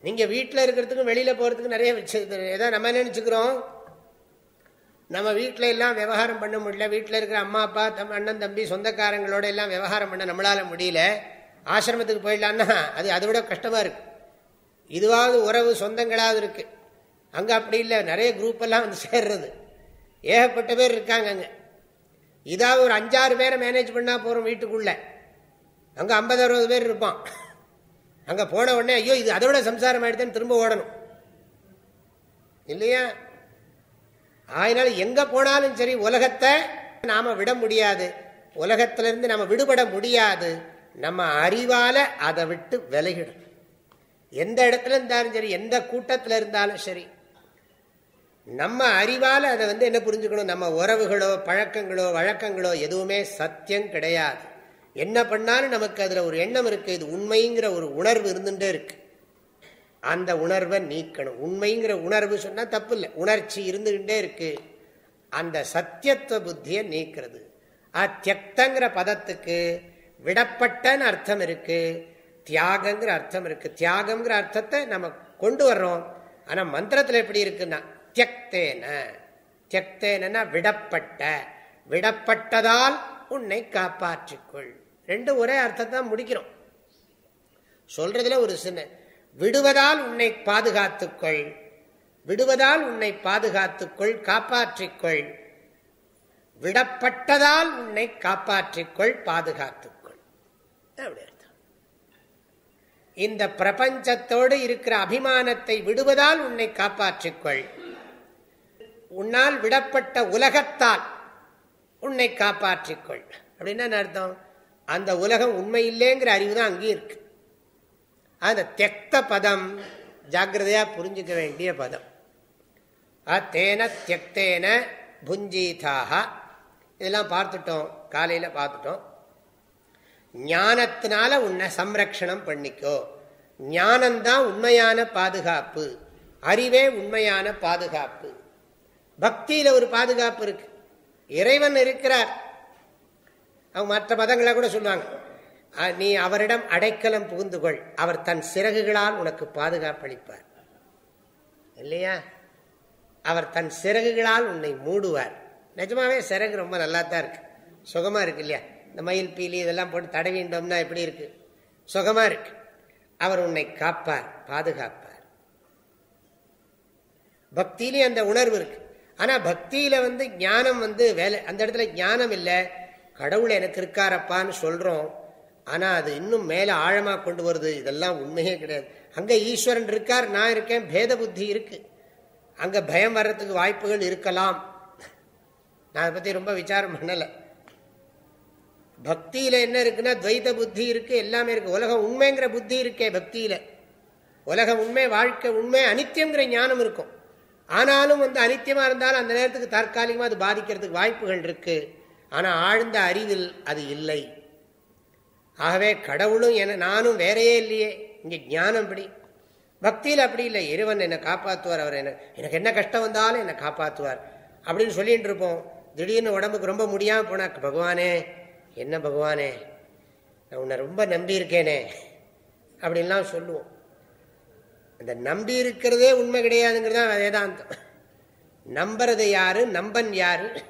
நீங்க வீட்டில் இருக்கிறதுக்கும் வெளியில போகிறதுக்கு நிறைய ஏதாவது நம்ம நினைச்சுக்கிறோம்? நம்ம வீட்டில எல்லாம் விவகாரம் பண்ண முடியல. வீட்டில் இருக்கிற அம்மா அப்பா தம் அண்ணன் தம்பி சொந்தக்காரங்களோட எல்லாம் விவகாரம் பண்ண நம்மளால முடியல. ஆசிரமத்துக்கு போயிடலான்னா அது அதை விட கஷ்டமா இருக்கு. இதுவாவது உறவு சொந்தங்களாவது இருக்கு. அங்கே அப்படி இல்லை நிறைய குரூப் எல்லாம் வந்து சேர்றது. ஏகப்பட்ட பேர் இருக்காங்க அங்கே. இதாவது ஒரு அஞ்சாறு பேரை மேனேஜ் பண்ணா போகிறோம் வீட்டுக்குள்ள. அங்கே ஐம்பது அறுபது பேர் இருப்பான். அங்கே போன உடனே ஐயோ இது அதை விட சம்சாரம் ஆயிடுதுன்னு திரும்ப ஓடணும். இல்லையா? அதனால எங்கே போனாலும் சரி உலகத்தை நாம் விட முடியாது. உலகத்திலிருந்து நம்ம விடுபட முடியாது. நம்ம அறிவால அதை விட்டு விலகிடும் எந்த இடத்துல இருந்தாலும் சரி எந்த கூட்டத்தில் இருந்தாலும் சரி நம்ம அறிவால் அதை வந்து என்ன புரிஞ்சுக்கணும்? நம்ம உறவுகளோ பழக்கங்களோ வழக்கங்களோ எதுவுமே சத்தியம் கிடையாது. என்ன பண்ணாலும் நமக்கு அதில் ஒரு எண்ணம் இருக்கு. இது உண்மைங்கிற ஒரு உணர்வு இருந்துட்டே இருக்கு. அந்த உணர்வை நீக்கணும். உண்மைங்கிற உணர்வு சொன்னால் தப்பு இல்லை. உணர்ச்சி இருந்துகிட்டே இருக்கு. அந்த சத்தியத்துவ புத்தியை நீக்கிறது. தியக்தங்கிற பதத்துக்கு விடப்பட்டன்னு அர்த்தம் இருக்குது தியாகங்கிற அர்த்தம் இருக்கு. தியாகம்ங்கிற அர்த்தத்தை நம்ம கொண்டு வர்றோம். ஆனா மந்திரத்துல எப்படி இருக்குன்னா தியக்தேன. தியக்தேனா விடப்பட்ட. விடப்பட்டதால் உன்னை காப்பாற்றிக்கொள். ரெண்டு ஒரே அர்த்தத்தை தான் முடிக்கிறோம். சொல்றதுல ஒரு சின்ன விடுவதால் உன்னை பாதுகாத்துக்கொள். விடுவதால் உன்னை பாதுகாத்துக்கொள் காப்பாற்றிக்கொள். விடப்பட்டதால் உன்னை காப்பாற்றிக்கொள் பாதுகாத்துக்கொள். அப்படி இந்த பிரபஞ்சத்தோடு இருக்கிற அபிமானத்தை விடுவதால் உன்னை காப்பாற்றிக்கொள். உன்னால் விடப்பட்ட உலகத்தால் உன்னை காப்பாற்றிக்கொள். அப்படின்னு அர்த்தம்? அந்த உலகம் உண்மை இல்லைங்கிற அறிவு தான் அங்கேயும் இருக்கு. அந்த தெக்த பதம் ஜாகிரதையா புரிஞ்சுக்க வேண்டிய பதம். தேன தியக்தேன புஞ்சீதாக இதெல்லாம் பார்த்துட்டோம் காலையில் பார்த்துட்டோம். ஞானத்தினால உன்னை சம்ரக்ஷணம் பண்ணிக்கோ. ஞானம்தான் உண்மையான பாதுகாப்பு. அறிவே உண்மையான பாதுகாப்பு. பக்தியில் ஒரு பாதுகாப்பு இருக்கு. இறைவன் இருக்கிறார். அவங்க மற்ற மதங்களை கூட சொல்லுவாங்க. நீ அவரிடம் அடைக்கலம் புகுந்து கொள். அவர் தன் சிறகுகளால் உனக்கு பாதுகாப்பு அளிப்பார். இல்லையா? அவர் தன் சிறகுகளால் உன்னை மூடுவார். நிஜமாவே சிறகு ரொம்ப நல்லா தான் இருக்கு. சுகமா இருக்கு இல்லையா? இந்த மயில் பீலி இதெல்லாம் போட்டு தடவிண்டோம்னா எப்படி இருக்கு? சுகமா இருக்கு. அவர் உன்னை காப்பார் பாதுகாப்பார். பக்தியிலே அந்த உணர்வு இருக்கு. ஆனா பக்தியில வந்து ஞானம் வந்து வேலை அந்த இடத்துல ஞானம் இல்லை. கடவுள் எனக்கு இருக்காரப்பான்னு சொல்றோம். ஆனா அது இன்னும் மேல ஆழமா கொண்டு வருது. இதெல்லாம் உண்மையே கிடையாது. அங்க ஈஸ்வரன் இருக்கார் நான் இருக்கேன் பேத புத்தி இருக்கு. அங்க பயம் வர்றதுக்கு வாய்ப்புகள் இருக்கலாம். நான் அதை பத்தி ரொம்ப விசாரம் பண்ணலை. பக்தியில என்ன இருக்குன்னா துவைத புத்தி இருக்கு எல்லாமே இருக்கு. உலகம் உண்மைங்கிற புத்தி இருக்கே பக்தியில. உலகம் உண்மை வாழ்க்கை உண்மை அனித்தியங்கிற ஞானம் இருக்கும். ஆனாலும் வந்து அனித்தியமா இருந்தாலும் அந்த நேரத்துக்கு தற்காலிகமா அது பாதிக்கிறதுக்கு வாய்ப்புகள் இருக்கு. ஆனா ஆழ்ந்த அறிவில் அது இல்லை. ஆகவே கடவுளும் என நானும் வேறையே இல்லையே. இங்க ஞானம் அப்படி. பக்தியில் அப்படி இல்லை. இறைவன் என்னை காப்பாற்றுவார் அவர் என்ன எனக்கு என்ன கஷ்டம் வந்தாலும் என்னை காப்பாற்றுவார் அப்படின்னு சொல்லிட்டு இருப்போம். திடீர்னு உடம்புக்கு ரொம்ப முடியாமல் போனா பகவானே என்ன பகவானே? நான் உன்னை ரொம்ப நம்பி இருக்கேனே அப்படின்லாம் சொல்லுவோம். அந்த நம்பி இருக்கிறதே உண்மை கிடையாதுங்கிறது தான் வேதாந்தம். நம்புறது யாரு? நம்பன் யாரு?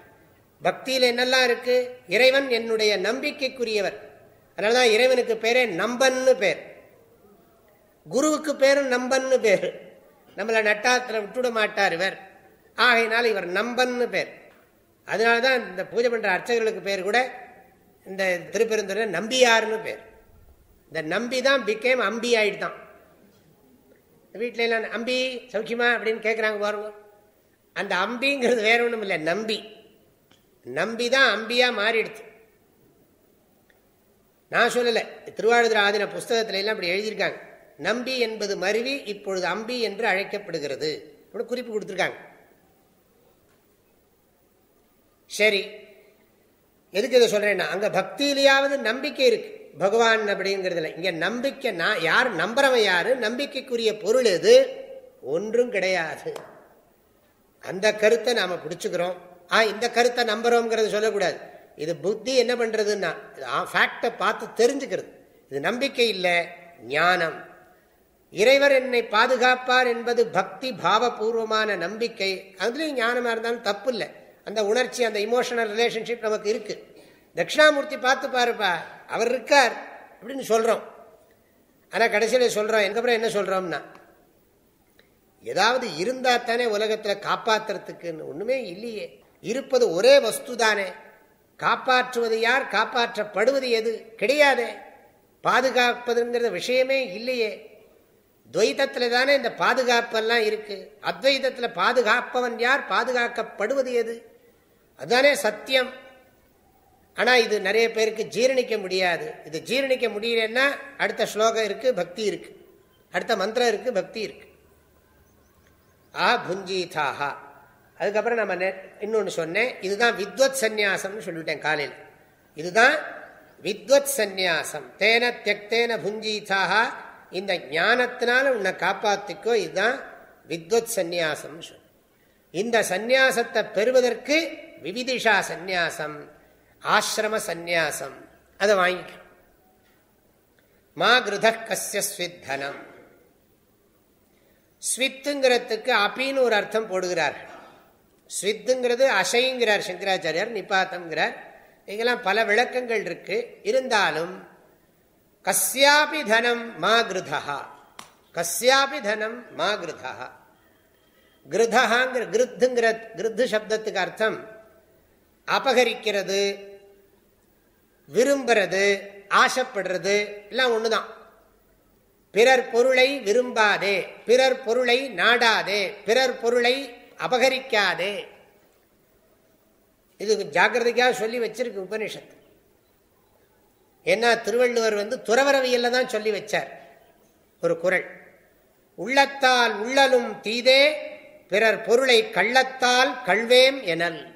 பக்தியில் என்னெல்லாம் இருக்கு? இறைவன் என்னுடைய நம்பிக்கைக்குரியவர். அதனாலதான் இறைவனுக்கு பேரே நம்பன்னு பேர். குருவுக்கு பேரும் நம்பன்னு பேர். நம்மளை நட்டாத்துல விட்டுட மாட்டார் இவர். ஆகையினால இவர் நம்பன்னு பேர். அதனாலதான் இந்த பூஜை பண்ற அர்ச்சகர்களுக்கு பேர் கூட இந்த திருப்பெருந்துறை நம்பியாருன்னு பேர். இந்த நம்பி தான் பிகேம் அம்பி ஆயிடுதான் வீட்டில எல்லாம் அம்பி சௌக்கியமா? அப்படின்னு கேட்குறாங்க பாருங்க. அந்த அம்பிங்கிறது வேற ஒன்றும் இல்லை நம்பி. நம்பி தான் அம்பியா மாறிடுது நான் சொல்லலை திருவாரூர் ஆதின புஸ்தகத்துல எல்லாம் அப்படி எழுதியிருக்காங்க. நம்பி என்பது மருவி இப்பொழுது அம்பி என்று அழைக்கப்படுகிறது. குறிப்பு கொடுத்துருக்காங்க. சரி எதுக்கு இதை சொல்றேன்னா அங்க பக்தியிலேயாவது நம்பிக்கை இருக்கு. பகவான் அப்படிங்கிறதுல. இங்க நம்பிக்கை நான் யார் நம்புறவன் யாரு நம்பிக்கைக்குரிய பொருள் எது? ஒன்றும் கிடையாது. அந்த கருத்தை நாம பிடிச்சுக்கிறோம். ஆ இந்த கருத்தை நம்புறோம்ங்கிறது சொல்லக்கூடாது. இது புத்தி என்ன பண்றதுன்னா ஃபேக்டை பார்த்து தெரிஞ்சுக்கிறது. இது நம்பிக்கை இல்லை ஞானம். இறைவர் என்னை பாதுகாப்பார் என்பது பக்தி பாவபூர்வமான நம்பிக்கை. அதுலேயும் ஞானமாக இருந்தாலும் தப்பு இல்லை. அந்த உணர்ச்சி அந்த இமோஷனல் ரிலேஷன்ஷிப் நமக்கு இருக்கு. தட்சிணாமூர்த்தி பார்த்து பாருப்பா அவர் இருக்கார் அப்படின்னு சொல்றோம். ஆனால் கடைசியில் சொல்றோம் அதுக்கப்புறம் என்ன சொல்றோம்னா ஏதாவது இருந்தா தானே உலகத்தில் காப்பாற்றுறதுக்குன்னு ஒண்ணுமே இல்லையே. இருப்பது ஒரே வஸ்து தானே. காப்பாற்றுவது யார் காப்பாற்றப்படுவது எது? கிடையாதே. பாதுகாப்பதுங்கிற விஷயமே இல்லையே. துவைதத்தில் தானே இந்த பாதுகாப்பெல்லாம் இருக்கு. அத்வைதத்தில் பாதுகாப்பவன் யார் பாதுகாக்கப்படுவது எது? அதுதானே சத்தியம். ஆனால் இது நிறைய பேருக்கு ஜீரணிக்க முடியாது. இது ஜீரணிக்க முடியலன்னா அடுத்த ஸ்லோகம் இருக்கு பக்தி இருக்கு. அடுத்த மந்திரம் இருக்கு பக்தி இருக்கு. ஆ புஞ்சீதாஹா. அதுக்கப்புறம் நம்ம இன்னொன்று சொன்னேன். இதுதான் வித்வத் சந்நியாசம்னு சொல்லிவிட்டேன் காலையில். இதுதான் வித்வத் சந்நியாசம். தேன தியக்தேன புஞ்சீதாக இந்த ஞானத்தினால உன்னை காப்பாத்திக்கோ இதுதான் வித்வத் சந்நியாசம் இந்த சந்நியாசத்தை பெறுவதற்கு விவிதிஷா சந்நியாசம் ஆசிரம சந்நியாசம். அதை வாங்கிக்க மா கிருத கசிய ஸ்வித்தனம். ஸ்வித்துங்கிறதுக்கு அப்பின்னு ஒரு அர்த்தம் போடுகிறார்கள். ஸ்வித்துங்கிறது அசைங்கிறார் சங்கராச்சாரியார் நிபாத்தம்ங்கிறார். இதெல்லாம் பல விளக்கங்கள் இருக்கு. இருந்தாலும் கஸ்யாபி தனம் மா கிருதா கஸ்யாபி தனம் மா கிருதா கிருதகாங்கிற கிருத்துங்கிற கிருத்து சப்தத்துக்கு அர்த்தம் அபகரிக்கிறது விரும்புறது ஆசைப்படுறது எல்லாம் ஒண்ணுதான். பிறர் பொருளை விரும்பாதே பிறர் பொருளை நாடாதே பிறர் பொருளை அபகரிக்காதே. இது ஜாக்கிரதைக்காக சொல்லி வச்சிருக்கு உபனிஷத்து ஏன்னா திருவள்ளுவர் வந்து துறவரவியல்ல தான் சொல்லி வச்சார். ஒரு குரல். உள்ளத்தால் உள்ளலும் தீதே பிறர் பொருளை கள்ளத்தால் கல்வேம் எனல்.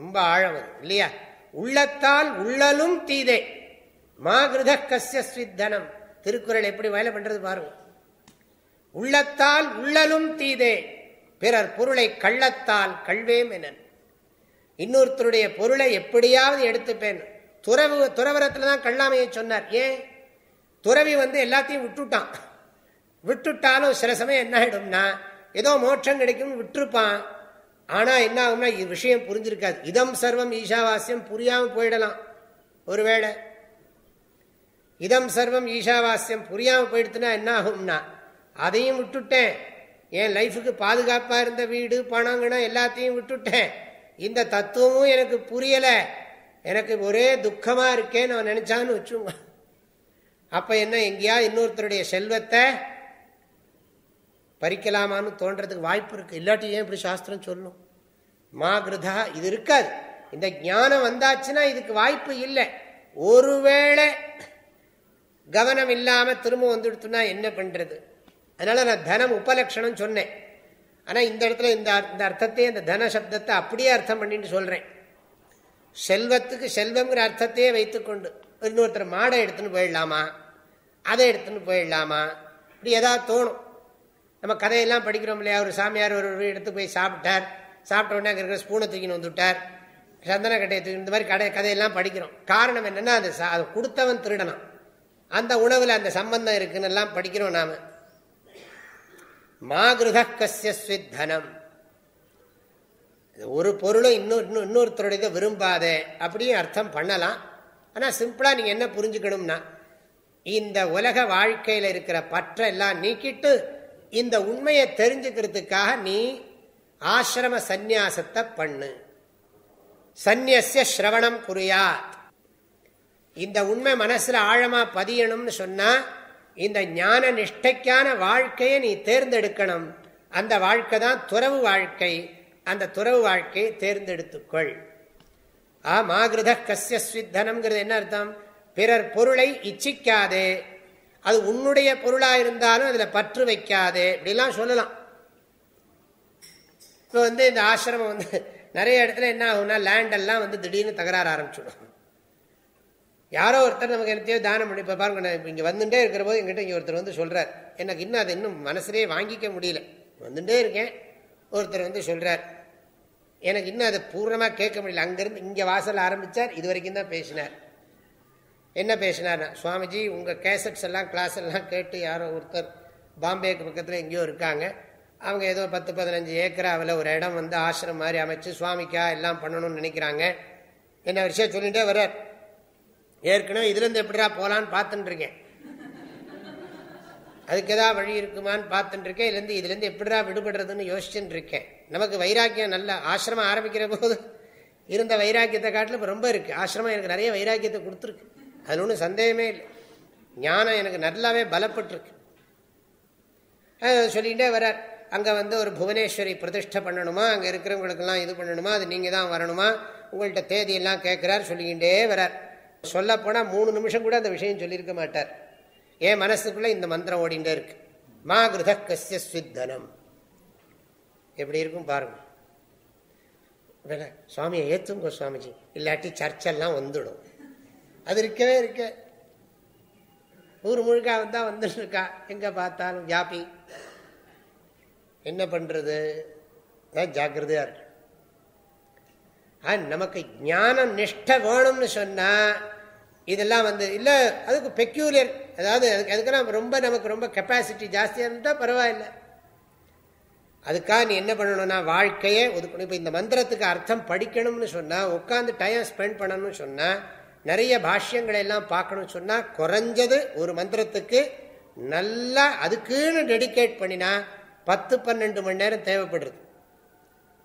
ரொம்ப ஆழம் இல்லையா? உள்ளத்தால் உள்ளலும் தீதே. மா கிருத கசிய ஸ்வித்தனம். திருக்குறள் எப்படி வேலை பண்றது பாருங்க. உள்ளத்தால் உள்ளலும் தீதே. பிறர் பொருளை கள்ளத்தால் கல்வேம் என. இன்னொருத்தருடைய பொருளை எப்படியாவது எடுத்துப்பேன். துறவு துறவரத்துல தான் கல்லாமையை சொன்னார். ஏன்? துறவி வந்து எல்லாத்தையும் விட்டுட்டான். விட்டுட்டாலும் சில சமயம் என்ன ஆயிடும்னா ஏதோ மோட்சம் கிடைக்கும் விட்டுருப்பான். ஆனா என்ன ஆகும்னா விஷயம் புரிஞ்சிருக்காது. இதம் சர்வம் ஈஷாவாஸ்யம் புரியாம போயிடலாம். ஒருவேளை இதம் சர்வம் ஈஷாவாஸ்யம் புரியாம போயிடுத்துனா என்ன ஆகும்னா அதையும் விட்டுட்டேன். என் லைஃபுக்கு பாதுகாப்பா இருந்த வீடு பணங்கணம் எல்லாத்தையும் விட்டுட்டேன். இந்த தத்துவமும் எனக்கு புரியல. எனக்கு ஒரே துக்கமா இருக்கேன்னு நான் நினைச்சான்னு வச்சுங்க அப்ப என்ன எங்கேயா இன்னொருத்தருடைய செல்வத்தை பறிக்கலாமான்னு தோன்றதுக்கு வாய்ப்பு இருக்கு. இல்லாட்டி ஏன் இப்படி சாஸ்திரம் சொல்லணும் மா கிருதா இது இருக்காது. இந்த ஞானம் வந்தாச்சுன்னா இதுக்கு வாய்ப்பு இல்லை. ஒருவேளை கவனம் இல்லாம திரும்ப வந்துடுத்துனா என்ன பண்றது? அதனால நான் தனம் உபலக்ஷணம் சொன்னேன். ஆனா இந்த இடத்துல இந்த இந்த அர்த்தத்தையே இந்த தன சப்தத்தை அப்படியே அர்த்தம் பண்ணிட்டு சொல்றேன். செல்வத்துக்கு செல்வம்ங்கிற அர்த்தத்தையே வைத்துக்கொண்டு இன்னொருத்தர் மாடை எடுத்துன்னு போயிடலாமா? அதை எடுத்துன்னு போயிடலாமா? இப்படி ஏதாவது தோணும். நம்ம கதையெல்லாம் படிக்கிறோம் இல்லையா? ஒரு சாமியார் ஒரு எடுத்து போய் சாப்பிட்டார். சாப்பிட்ட உடனே அங்கே இருக்கிற ஸ்பூனை தூக்கின்னு வந்துவிட்டார் சந்தன கட்டையை தூக்கி இந்த மாதிரி கடை கதையெல்லாம் படிக்கிறோம். காரணம் என்னென்னா அந்த அதை கொடுத்தவன் திருடனான் அந்த உணவில் அந்த சம்பந்தம் இருக்குன்னு எல்லாம் படிக்கிறோம் நாம். மாகிருத கசிய ஒரு பொருளும் இன்னொரு இன்னொருத்தருடைய விரும்பாத அப்படியும் அர்த்தம் பண்ணலாம். ஆனால் சிம்பிளாக நீங்கள் என்ன புரிஞ்சுக்கணும்னா இந்த உலக வாழ்க்கையில் இருக்கிற பற்ற எல்லாம் நீக்கிட்டு இந்த உண்மையை தெரிஞ்சுக்கிறதுக்காக நீ ஆசிரம சந்நியாசத்தை பண்ணு. சந்நியசிய சிரவணம் குறியாத் இந்த உண்மை மனசுல ஆழமா பதியணும்னு சொன்னா இந்த ஞான நிஷ்டைக்கான வாழ்க்கையை நீ தேர்ந்தெடுக்கணும். அந்த வாழ்க்கை தான் துறவு வாழ்க்கை. அந்த துறவு வாழ்க்கையை தேர்ந்தெடுத்துக்கொள். ஆ மாகிருத கசிய ஸ்வித்தனம்ங்கிறது என்ன அர்த்தம்? பிறர் பொருளை இச்சிக்காதே. அது உன்னுடைய பொருளாக இருந்தாலும் அதில் பற்று வைக்காதே இப்படிலாம் சொல்லலாம். இப்போ வந்து இந்த ஆசிரமம் வந்து நிறைய இடத்துல என்ன ஆகும்னா லேண்டெல்லாம் வந்து திடீர்னு தகராறு ஆரம்பிச்சுடும். யாரோ ஒருத்தர் நமக்கு என்னத்தையோ தானம் பண்ணி இப்போ பாருங்க இங்கே வந்துட்டே இருக்கிற போது எங்கிட்ட இங்கே ஒருத்தர் வந்து சொல்கிறார் எனக்கு இன்னும் அதை இன்னும் மனசுலேயே வாங்கிக்க முடியல. வந்துட்டே இருக்கேன். ஒருத்தர் வந்து சொல்கிறார் எனக்கு இன்னும் அதை பூர்ணமாக கேட்க முடியல. அங்கேருந்து இங்கே வாசல் ஆரம்பித்தார் இது வரைக்கும் தான் பேசினார். என்ன பேசினார் சுவாமிஜி உங்கள் கேசட்ஸ் எல்லாம் கிளாஸ் எல்லாம் கேட்டு யாரோ ஒருத்தர் பாம்பேக்கு பக்கத்தில் எங்கேயோ இருக்காங்க. அவங்க ஏதோ பத்து பதினஞ்சு ஏக்கராவில் ஒரு இடம் வந்து ஆசிரம் மாதிரி அமைச்சு சுவாமிக்கா எல்லாம் பண்ணணும்னு நினைக்கிறாங்க. என்ன விஷயம் சொல்லிகிட்டே வர்றார். ஏற்கனவே இதுலேருந்து எப்படிடா போகலான்னு பார்த்துட்டுருக்கேன். அதுக்கு ஏதாவது வழி இருக்குமான்னு பார்த்துட்டுருக்கேன். இதுலேருந்து இதுலேருந்து எப்படிடா விடுபடுறதுன்னு யோசிச்சுட்டு இருக்கேன் நமக்கு வைராக்கியம் நல்ல ஆசிரமம் ஆரம்பிக்கிற போது இருந்த வைராக்கியத்தை காட்டில் இப்போ ரொம்ப இருக்குது ஆசிரமம் எனக்கு நிறைய வைராக்கியத்தை கொடுத்துருக்கு. அது ஒன்றும் சந்தேகமே இல்லை. ஞானம் எனக்கு நல்லாவே பலப்பட்டிருக்கு. சொல்லிகிட்டே வரார் அங்கே வந்து ஒரு புவனேஸ்வரி பிரதிஷ்டை பண்ணணுமா? அங்கே இருக்கிறவங்களுக்கெல்லாம் இது பண்ணணுமா? அது நீங்கள் தான் வரணுமா? உங்கள்கிட்ட தேதியெல்லாம் கேட்குறார் சொல்லிக்கிட்டே வரார் சொல்லப்போனால் மூணு நிமிஷம் கூட அந்த விஷயம் சொல்லியிருக்க மாட்டார். என் மனசுக்குள்ளே இந்த மந்திரம் ஓடிண்டே இருக்கு. மா கிருத கசிய ஸ்வித்தனம் எப்படி இருக்கும் பாருங்க. சுவாமியை ஏற்றுங்க சுவாமிஜி. இல்லாட்டி சர்ச்செல்லாம் வந்துடும். அது இருக்கவே இருக்கு. ஊர் முழுக்கா வந்தா வந்துட்டு இருக்கா எங்க பார்த்தாலும் வியாபி என்ன பண்றது? ஜாக்கிரதையா இருக்கு நமக்கு ஞானம் நிஷ்ட வேணும்னு சொன்னா இதெல்லாம் வந்து இல்லை அதுக்கு பெக்யூலியர் அதாவது அதுக்கு அதுக்கெல்லாம் ரொம்ப நமக்கு ரொம்ப கெப்பாசிட்டி ஜாஸ்தியாக இருந்தால் பரவாயில்ல. அதுக்காக நீ என்ன பண்ணணும்னா வாழ்க்கையே ஒதுக்கணும். இப்போ இந்த மந்திரத்துக்கு அர்த்தம் படிக்கணும்னு சொன்னால் உட்காந்து டைம் ஸ்பெண்ட் பண்ணணும்னு சொன்னால் நிறைய பாஷ்யங்களை எல்லாம் பார்க்கணும்னு சொன்னால் குறைஞ்சது ஒரு மந்திரத்துக்கு நல்லா அதுக்குன்னு டெடிகேட் பண்ணினா பத்து பன்னெண்டு மணி நேரம் தேவைப்படுறது.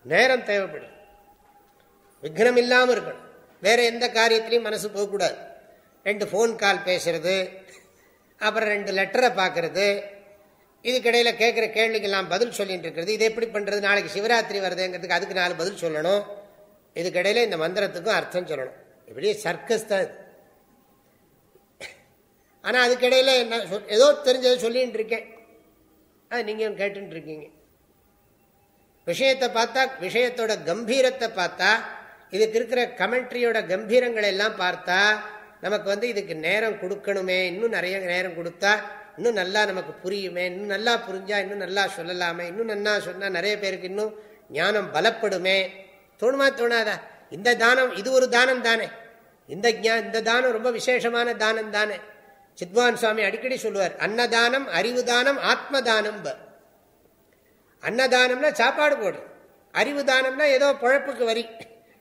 நேரம் தேவைப்படுது. விக்னம் இல்லாமல் இருக்கணும். வேற எந்த காரியத்திலையும் மனசு போகக்கூடாது. ரெண்டு ஃபோன் கால் பேசுறது அப்புறம் ரெண்டு லெட்டரை பார்க்கறது இதுக்கிடையில் கேட்குற கேள்விக்கெல்லாம் பதில் சொல்லிட்டு இருக்கிறது இது எப்படி பண்ணுறது நாளைக்கு சிவராத்திரி வருதுங்கிறதுக்கு அதுக்கு நாலு பதில் சொல்லணும். இதுக்கிடையில் இந்த மந்திரத்துக்கும் அர்த்தம் சொல்லணும். இப்படியே சர்க்கஸ் தான் ஆனால் அதுக்கிடையில் என்ன சொல் ஏதோ தெரிஞ்சதை சொல்லிகிட்டு இருக்கேன். அது நீங்கள் கேட்டுட்டு இருக்கீங்க. விஷயத்தை பார்த்தா விஷயத்தோட கம்பீரத்தை பார்த்தா இதுக்கு இருக்கிற கமெண்ட்ரியோட கம்பீரங்களை எல்லாம் பார்த்தா நமக்கு வந்து இதுக்கு நேரம் கொடுக்கணுமே இன்னும் நிறைய நேரம் கொடுத்தா இன்னும் நல்லா நமக்கு புரியுமே இன்னும் நல்லா புரிஞ்சால் இன்னும் நல்லா சொல்லலாமே இன்னும் நல்லா சொன்னால் நிறைய பேருக்கு இன்னும் ஞானம் பலப்படுமே. தோணுமா தோணாதா? இந்த தானம் இது ஒரு தானம் தானே. இந்த இந்த தானம் ரொம்ப விசேஷமான தானம் தானே. சித்வான் சுவாமி அடிக்கடி சொல்லுவார் அன்னதானம் அறிவு தானம் ஆத்ம தானம் அன்னதானம்னா சாப்பாடு போடுறது அறிவு தானம்னா ஏதோ பழப்புக்கு வரி.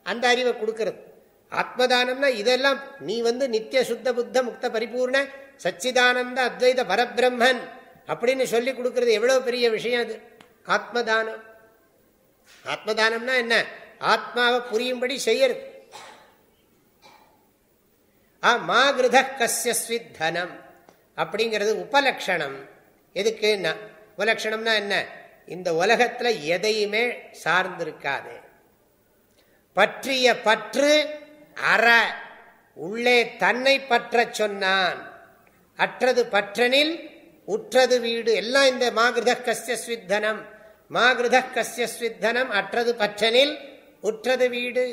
அந்த அறிவை கொடுக்கறது. ஆத்மதானம்னா இதெல்லாம் நீ வந்து நித்திய சுத்த புத்த முக்த பரிபூர்ண சச்சிதானந்த அத்வைத பரபிரம்மன் அப்படின்னு சொல்லி கொடுக்கறது எவ்வளவு பெரிய விஷயம் அது. ஆத்மதானம். ஆத்மதானம்னா என்ன? ஆத்மாவை புரியும்படி செய்யறது. ஆ மா கிருத கசியஸ்வித் தனம் அப்படிங்கிறது உபலக்ஷணம். எதுக்கு உபலக்ஷணம்னா என்ன? இந்த உலகத்துல எதையுமே சார்ந்திருக்காது. பற்றிய பற்று அற உள்ளே தன்னை பற்ற சொன்னான். அற்றது பற்றனில் உற்றது வீடு எல்லாம் இந்த மாகிருத கசியஸ்வித்தனம் மாகிருத கசியஸ்வித்தனம் அற்றது பற்றனில் உற்றது வீடு.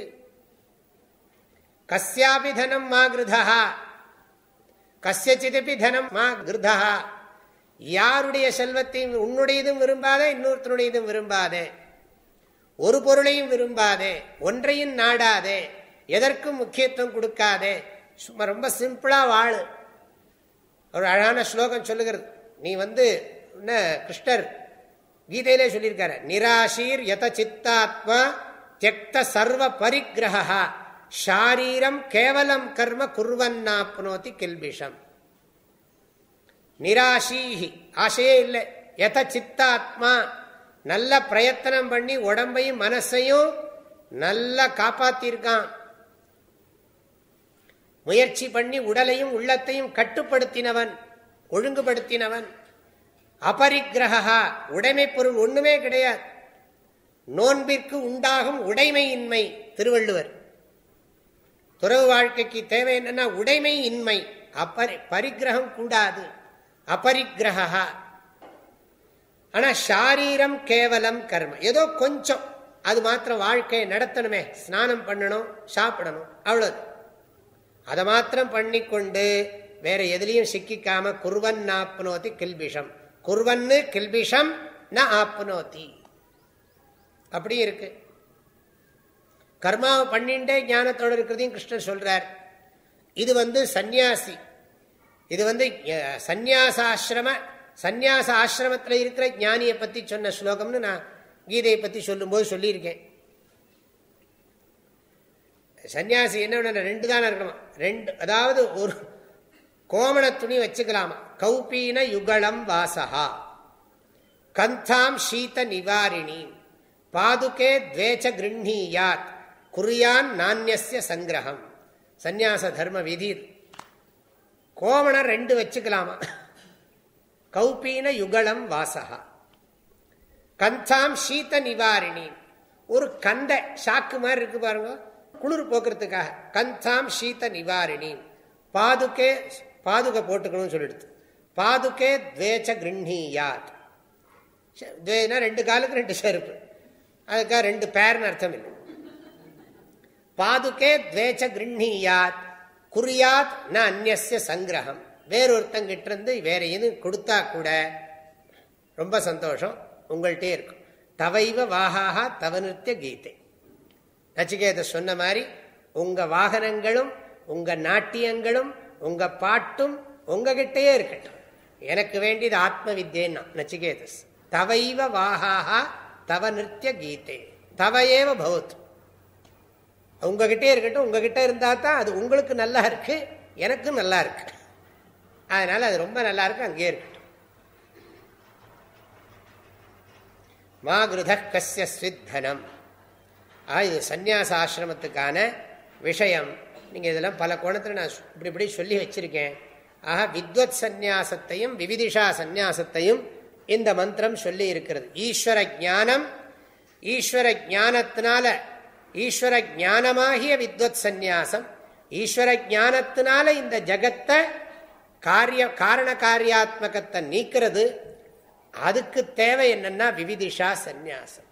கஸ்யாபி தனம் மா கிருதா கசியச்சிதபி தனம் மா கிருதா யாருடைய செல்வத்தையும் உன்னுடையதும் விரும்பாதே இன்னொருத்தனுடையதும் விரும்பாதே. ஒரு பொருளையும் விரும்பாதே ஒன்றையும் நாடாதே எதற்கும் முக்கியத்துவம் கொடுக்காதே. சும்மா ரொம்ப சிம்பிளா வாழு. ஒரு அழகான ஸ்லோகம் சொல்லுகிறது. நீ வந்து என்ன கிருஷ்ணர் கீதையிலே சொல்லியிருக்காரு. நிராசீர் யத சித்தாத்மா தியக்த சர்வ பரிகிரகா ஷாரீரம் கேவலம் கர்ம குர்வன்னாப்னோதி கில்பிஷம் நிராசீஹி ஆசையே இல்லை எத சித்தாத்மா நல்ல பிரயத்தனம் பண்ணி உடம்பையும் மனசையும் நல்லா காப்பாத்திருக்கான் முயற்சி பண்ணி உடலையும் உள்ளத்தையும் கட்டுப்படுத்தினவன் ஒழுங்குபடுத்தினவன். அபரிக்கிரகா உடைமை பொருள் ஒண்ணுமே கிடையாது. நோன்பிற்கு உண்டாகும் உடைமையின்மை திருவள்ளுவர். துறவு வாழ்க்கைக்கு தேவை என்னன்னா உடைமை இன்மை அப்பரி பரிகிரகம் கூடாது. அபரிக்கிரகா ஆனா ஷாரீரம் கேவலம் கர்ம. ஏதோ கொஞ்சம். அது மாத்திரம் வாழ்க்கையை நடத்தணுமே. ஸ்நானம் பண்ணணும் சாப்பிடணும். அவ்வளவு. அதை மாத்திரம் பண்ணிக்கொண்டு வேற எதுலையும் சிக்கிக்காம குர்வன் ஆப்னோதி கில்பிஷம். குர்வன்னு கில்பிஷம் ந ஆப்னோதி. அப்படி இருக்கு. கர்மாவை பண்ணிண்டே ஞானத்தோடு இருக்கிறதையும் கிருஷ்ணன் சொல்றார். இது வந்து சந்நியாசி. இது வந்து சந்நியாசாசிரம சந்நியாச ஆசிரமத்தில் இருக்கிற ஞானியை பற்றி சொன்ன ஸ்லோகம்னு நான் கீதையை பற்றி சொல்லும்போது சொல்லியிருக்கேன். சன்னியாசி என்ன ரெண்டு தானே இருக்கணும். ரெண்டு அதாவது ஒரு கோமண துணி வச்சுக்கலாமா? கௌபீன யுகலம் வாசகா கந்தாம் சீத நிவாரிணி. பாதுகே துவேச்ச கிருண்ணீயாத். குறியான் நானிய சங்கிரகம். சந்நியாச தர்ம விதி கோவணம் ரெண்டு வச்சுக்கலாமா? கௌபீன யுகலம் வாசகா கந்தாம் சீத நிவாரிணி. ஒரு கந்த ஷாக்கு மாதிரி இருக்கு பாருங்க. குளிர் போக்குறதுக்காக. கந்தாம் சீத நிவாரிணி. பாதுகே பாதுகை போட்டுக்கணும்னு சொல்லிடுது. பாதுகே துவேச்ச கிருண்ணியாத். ரெண்டு காலுக்கு ரெண்டு செருப்பு. அதுக்காக ரெண்டு பேர்னு அர்த்தம் இல்லை. பாதுகே துவேச்ச கிருண்ணியாத் குறியாத் ந அந்நிய சங்கிரகம். வேறொருத்தங்கிட்ட இருந்து வேற எது கொடுத்தா கூட ரொம்ப சந்தோஷம் உங்கள்கிட்டே இருக்கும். தவைவ வாஹாஹா தவ நிறுத்திய கீதை. நச்சிகேத சொன்ன மாதிரி உங்க வாகனங்களும் உங்க நாட்டியங்களும் உங்க பாட்டும் உங்ககிட்டயே இருக்கட்டும். எனக்கு வேண்டியது ஆத்ம வித்யன்னா நச்சிகேதஸ் தவைவ வாகாகா தவ நிறுத்திய கீதே. தவையேவ பவத். உங்ககிட்டே இருக்கட்டும் உங்ககிட்ட இருந்தா தான் அது உங்களுக்கு நல்லா இருக்கு எனக்கும் நல்லா இருக்கு. அதனால அது ரொம்ப நல்லா இருக்கு அங்கே இருக்கட்டும். மா கிருத கசிய ஸ்வித்தனம் இது சந்நியாச ஆசிரமத்துக்கான விஷயம். நீங்கள் இதெல்லாம் பல கோணத்தில் நான் இப்படி இப்படி சொல்லி வச்சிருக்கேன். ஆக வித்வத் சந்நியாசத்தையும் விவிதிஷா சந்நியாசத்தையும் இந்த மந்திரம் சொல்லி இருக்கிறது. ஈஸ்வர ஜானம் ஈஸ்வர ஜானத்தினால ஈஸ்வர ஜானமாகிய வித்வத் சந்நியாசம் ஈஸ்வர ஜானத்தினால இந்த ஜகத்தை காரிய காரண காரியாத்மகத்தை நீக்கிறது. அதுக்கு தேவை என்னன்னா விவிதிஷா சந்நியாசம்.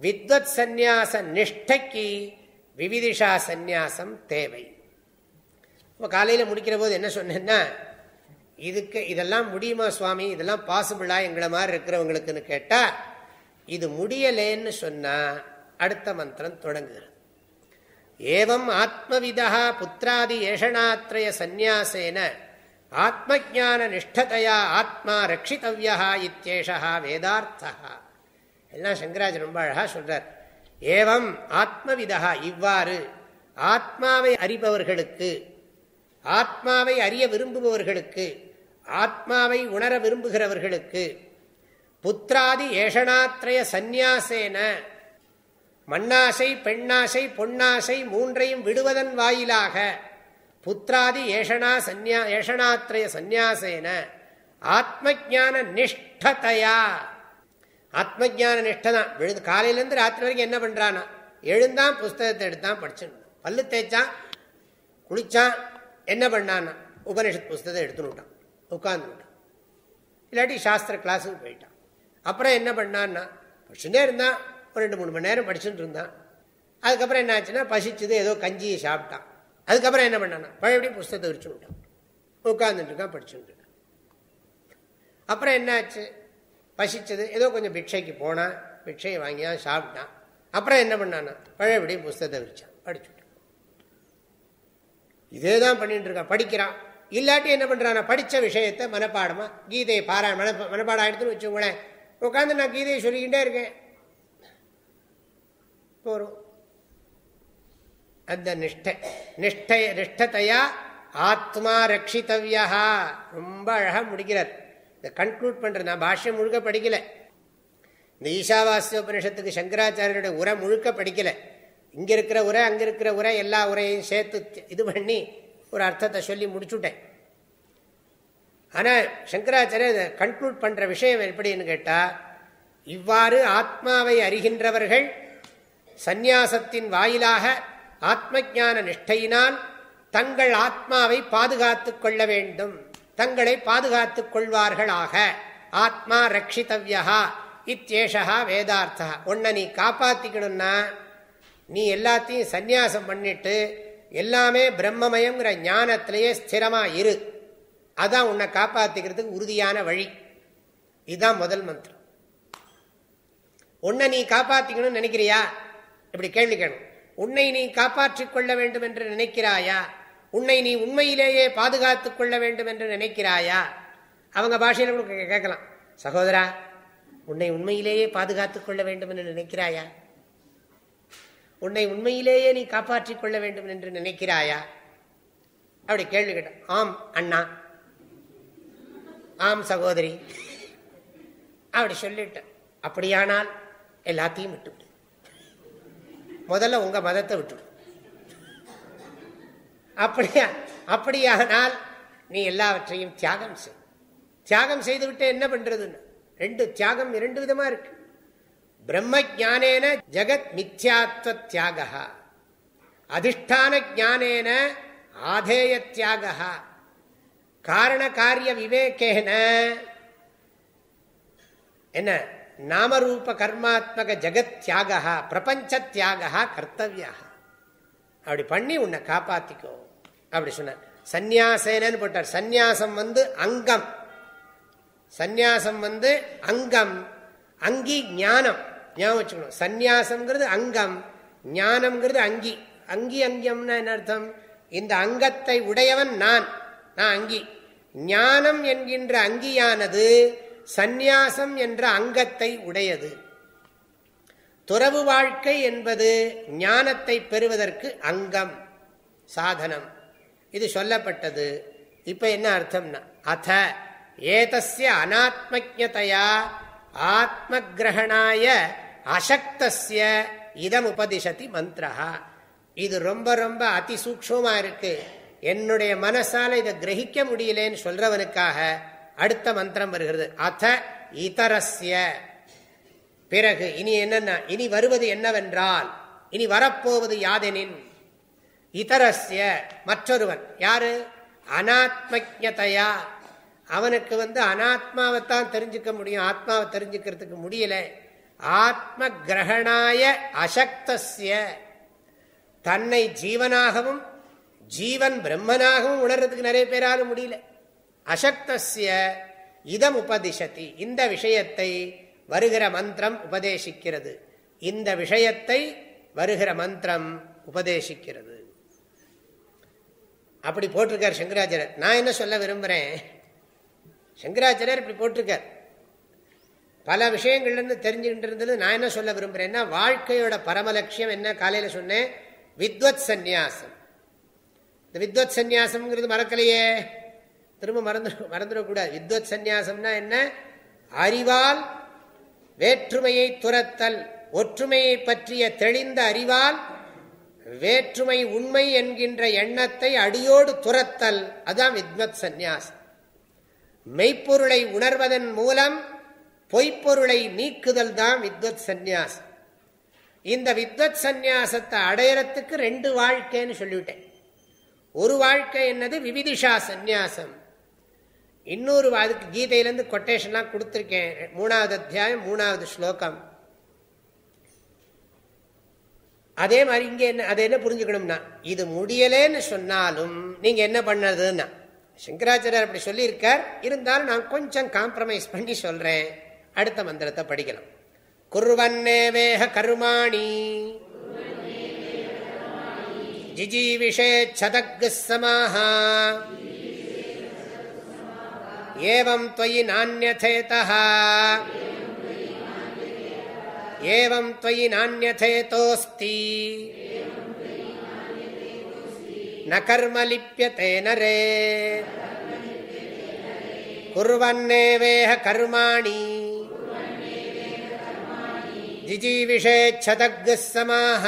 வித்வத் சந்நியாச நிஷ்டைக்கு விவிதிஷா சந்நியாசம் தேவை. இப்போ காலையில் முடிக்கிற போது என்ன சொன்னேன்னா இதுக்கு இதெல்லாம் முடியுமா சுவாமி? இதெல்லாம் பாசிபிளா எங்களை மாதிரி இருக்கிறவங்களுக்குன்னு கேட்டால் இது முடியலேன்னு சொன்னால் அடுத்த மந்திரம் தொடங்குகிறது. ஏவம் ஆத்மவிதா புத்திராதி ஏஷணாத்திரய சந்நியாசேன ஆத்ம ஜான நிஷ்டதையா ஆத்மா ரட்சித்தவ்யா இத்தேஷா வேதார்த்தா எல்லாம் சங்கராஜ் ரொம்ப அழகா சொல்றார். ஏவம் ஆத்மவிதா இவ்வாறு ஆத்மாவை அறிபவர்களுக்கு ஆத்மாவை அறிய விரும்புபவர்களுக்கு ஆத்மாவை உணர விரும்புகிறவர்களுக்கு புத்திராதி ஏஷணாத்திரய சந்நியாசேன மண்ணாசை பெண்ணாசை பொன்னாசை மூன்றையும் விடுவதன் வாயிலாக புத்திராதி ஏஷனா சந்யா ஏஷணாத்திரய சந்நியாசேன ஆத்ம ஜான நிஷ்டதையா. ஆத்ம ஜான நிஷ்டதான் விழுந்து காலையிலேருந்து ராத்திரி வரைக்கும் என்ன பண்ணுறானா எழுந்தான் புஸ்தகத்தை எடுத்தான் படிச்சுன்னு. பல்லு தேய்ச்சான் குளிச்சான் என்ன பண்ணான்னா உபனிஷத் புஸ்தகத்தை எடுத்துனுட்டான் உட்காந்துட்டான் இல்லாட்டி சாஸ்திர கிளாஸுக்கு போயிட்டான். அப்புறம் என்ன பண்ணான்னா படிச்சுட்டே இருந்தான். ஒரு ரெண்டு மூணு மணி நேரம் படிச்சுட்டு இருந்தான். அதுக்கப்புறம் என்ன ஆச்சுன்னா பசிச்சது ஏதோ கஞ்சியை சாப்பிட்டான். அதுக்கப்புறம் என்ன பண்ணானா பழையபடியும் புஸ்தகத்தை விரிச்சு விட்டான். உட்காந்துட்டு இருக்கான் படிச்சுட்டு இருக்கான். அப்புறம் என்ன ஆச்சு? பசிச்சது ஏதோ கொஞ்சம் பிக்ஷைக்கு போனான். பிக்ஷையை வாங்கியான் சாப்பிட்டான். அப்புறம் என்ன பண்ணானா பழையபடியும் புஸ்தகத்தை விரிச்சான் படிச்சுட்டான். இதே தான் பண்ணிட்டு இருக்கான் படிக்கிறான். இல்லாட்டி என்ன பண்றான் படித்த விஷயத்தை மனப்பாடமாக கீதையை பாரா மன மனப்பாடம் எடுத்துன்னு வச்சுக்கோங்களேன். உட்காந்து நான் கீதையை சொல்லிக்கிட்டே இருக்கேன். போகிறோம் அந்த நிஷ்ட நிஷ்ட நிஷ்டத்தையா? ஆத்மா ரட்சித்தவியா ரொம்ப அழகாக முடிக்கிறார். இந்த கன்க்ளூட் பண்ணுறது நான் பாஷ்யம் முழுக்க படிக்கல. இந்த ஈஷாவாசிய உபனிஷத்துக்கு சங்கராச்சாரியருடைய உரை முழுக்க படிக்கலை. இங்கே இருக்கிற உரை அங்கே இருக்கிற உரை எல்லா உரையும் சேர்த்து இது பண்ணி ஒரு அர்த்தத்தை சொல்லி முடிச்சுட்டேன். ஆனால் சங்கராச்சாரிய கன்க்ளூட் பண்ணுற விஷயம் எப்படின்னு கேட்டால் இவ்வாறு ஆத்மாவை அறிகின்றவர்கள் சந்நியாசத்தின் வாயிலாக ஆத்ம ஜான நிஷ்டையினால் தங்கள் ஆத்மாவை பாதுகாத்து கொள்ள வேண்டும். தங்களை பாதுகாத்து கொள்வார்களாக. ஆத்மா ரட்சித்தவ்யா இத்தேஷா வேதார்த்தா உன்னை நீ காப்பாற்றிக்கணும்னா நீ எல்லாத்தையும் சந்நியாசம் பண்ணிட்டு எல்லாமே பிரம்மமயங்கிற ஞானத்திலேயே ஸ்திரமா இரு. அதான் உன்னை காப்பாத்திக்கிறதுக்கு உறுதியான வழி. இதுதான் முதல் மந்திரம். உன்னை நீ காப்பாத்திக்கணும்னு நினைக்கிறியா? இப்படி கேள்வி கேணும் உன்னை நீ காப்பாற்றிக் கொள்ள வேண்டும் என்று நினைக்கிறாயா? உன்னை நீ உண்மையிலேயே பாதுகாத்துக் கொள்ள வேண்டும் என்று நினைக்கிறாயா? அவங்க பாஷையில் கேட்கலாம். சகோதரா உன்னை உண்மையிலேயே பாதுகாத்துக் கொள்ள வேண்டும் என்று நினைக்கிறாயா? உன்னை உண்மையிலேயே நீ காப்பாற்றிக் கொள்ள வேண்டும் என்று நினைக்கிறாயா? அப்படி கேள்வி கேட்ட ஆம் அண்ணா. ஆம் சகோதரி. அப்படி சொல்லிட்ட அப்படியானால் எல்லாத்தையும் விட்டுவிடு. முதல்ல உங்க மதத்தை விட்டுவிடு. அப்படியா அப்படியானால் நீ எல்லாவற்றையும் தியாகம் செய். தியாகம் செய்து விட்டு என்ன பண்றதுன்னு? ரெண்டு தியாகம் இரண்டு விதமா இருக்கு. பிரம்ம ஜானேன ஜெகத் மித்யாத்வ தியாக அதிஷ்டான ஜானேன ஆதேய தியாக காரண காரிய விவேகேன. என்ன? நாமரூப கர்மாத்மக ஜெகத் தியாக பிரபஞ்ச தியாக கர்த்தவியா அப்படி பண்ணி உன்னை காப்பாத்திக்கோ. அப்படி சொன்ன சந்நியாசேனன்னு போட்டார். சந்நியாசம் வந்து அங்கம். சந்நியாசம் வந்து அங்கம். அங்கி ஞானம். ஞாபகம் வச்சுக்கணும். சந்நியாசம்ங்கிறது அங்கம் ஞானம்ங்கிறது அங்கி. அங்கி அங்கியம்னா என்ன அர்த்தம்? இந்த அங்கத்தை உடையவன் நான். நான் அங்கி. ஞானம் என்கின்ற அங்கியானது சந்நியாசம் என்ற அங்கத்தை உடையது. துறவு வாழ்க்கை என்பது ஞானத்தை பெறுவதற்கு அங்கம் சாதனம். இது சொல்லப்பட்டது. இப்ப என்ன அர்த்தம்னா அத ஏதஸ்ய அனாத்மஜதையா ஆத்ம கிரகணாய அசக்தஸ்ய இதம் உபதிஷதி மந்திரா இது ரொம்ப ரொம்ப அதிசூக்ஷமா இருக்கு என்னுடைய மனசால இதை கிரகிக்க முடியலன்னு சொல்றவனுக்காக அடுத்த மந்திரம் வருகிறது. அத இதரஸ்ய. பிறகு இனி என்னென்ன இனி வருவது என்னவென்றால் இனி வரப்போவது யாதெனின்? இதரஸ்ய மற்றொருவன். யாரு? அனாத்மஜதையா அவனுக்கு வந்து அனாத்மாவைத்தான் தெரிஞ்சுக்க முடியும். ஆத்மாவை தெரிஞ்சுக்கிறதுக்கு முடியலை. ஆத்ம கிரகணாய அசக்தசிய தன்னை ஜீவனாகவும் ஜீவன் பிரம்மனாகவும் உணர்றதுக்கு நிறைய பேராலும் முடியல. அசக்தசிய இதம் உபதிஷதி இந்த விஷயத்தை வருகிற மந்திரம் உபதேசிக்கிறது. இந்த விஷயத்தை வருகிற மந்திரம் உபதேசிக்கிறது. அப்படி போட்டிருக்கார் சங்கராச்சாரியர். நான் என்ன சொல்ல விரும்புகிறேன் சங்கராச்சாரியர் இப்படி போட்டிருக்கார். பல விஷயங்கள்லேருந்து தெரிஞ்சுக்கிட்டு இருந்தது நான் என்ன சொல்ல விரும்புகிறேன்னா வாழ்க்கையோட பரமலட்சியம் என்ன? காலையில் சொன்னேன் வித்வத் சந்நியாசம். இந்த வித்வத் சந்நியாசம்ங்கிறது மறக்கலையே. திரும்ப மறந்து மறந்துடக்கூடாது. வித்வத் சந்நியாசம்னா என்ன? அறிவால் வேற்றுமையை துரத்தல் ஒற்றுமையை பற்றிய தெளிந்த அறிவால் வேற்றுமை உண்மை என்கின்ற எண்ணத்தை அடியோடு துரத்தல். அதுதான் வித்வத் சந்நியாசம். மெய்ப்பொருளை உணர்வதன் மூலம் பொய்ப்பொருளை நீக்குதல் தான் வித்வத் சந்நியாசம். இந்த வித்வத் சந்நியாசத்தை அடையறத்துக்கு ரெண்டு வாழ்க்கைன்னு சொல்லிவிட்டேன். ஒரு வாழ்க்கை என்னது? விவிதிஷா சந்நியாசம். இன்னொரு அதுக்கு கீதையிலேருந்து கொட்டேஷன்லாம் கொடுத்துருக்கேன். மூணாவது அத்தியாயம் மூணாவது ஸ்லோகம். அதே மாதிரி இங்கே என்ன அதை என்ன புரிஞ்சுக்கணும்னா இது முடியலேன்னு சொன்னாலும் நீங்கள் என்ன பண்ணதுன்னா சங்கராச்சாரியர் அப்படி சொல்லியிருக்கார். இருந்தாலும் நான் கொஞ்சம் காம்ப்ரமைஸ் பண்ணி சொல்கிறேன் அடுத்த மந்திரத்தை படிக்கணும். குர்வன்னேவேக கருமாணி. ஜிஜீவிஷே சதக்கு சமாக ஏவம் துவயி நானியதேதா ஏவம் துவயி நானியதேதோஸ்தி. ந கர்ம லிப்பியதே நரே. குர்வன்னேவேக கர்மாணி. जिजीविषेच्छदग्ः समाः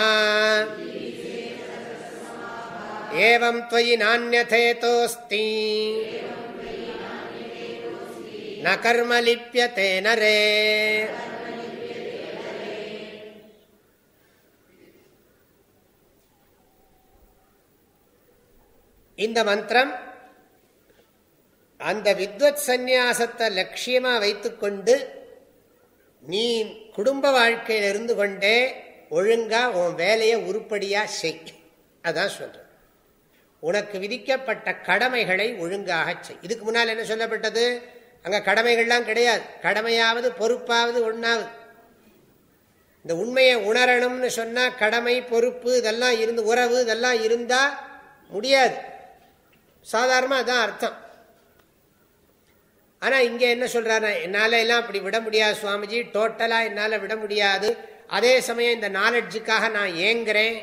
एवं त्वयि नान्यथेतोऽस्ति न कर्म लिप्यते नरे இந்த மந்திரம் அந்த வித்வத் சந்நியாசத்தை லட்சியமா வைத்துக்கொண்டு நீ குடும்ப வாழ்க்கையில் இருந்து கொண்டே ஒழுங்கா உன் வேலையை உருப்படியா செய். அதான் சொல்ற உனக்கு விதிக்கப்பட்ட கடமைகளை ஒழுங்காக செய். இதுக்கு முன்னால் என்ன சொல்லப்பட்டது? அங்க கடமைகள்லாம் கிடையாது. கடமையாவது பொறுப்பாவது ஒன்றாவது இந்த உண்மையை உணரணும்னு சொன்னா கடமை பொறுப்பு இதெல்லாம் இருந்து உறவு இதெல்லாம் இருந்தா முடியாது. சாதாரணமாக அதான் அர்த்தம். ஆனால் இங்கே என்ன சொல்றாரு என்னால் எல்லாம் அப்படி விட முடியாது சுவாமிஜி. டோட்டலாக என்னால் விட முடியாது. அதே சமயம் இந்த நாலெட்ஜுக்காக நான் ஏங்குறேன்.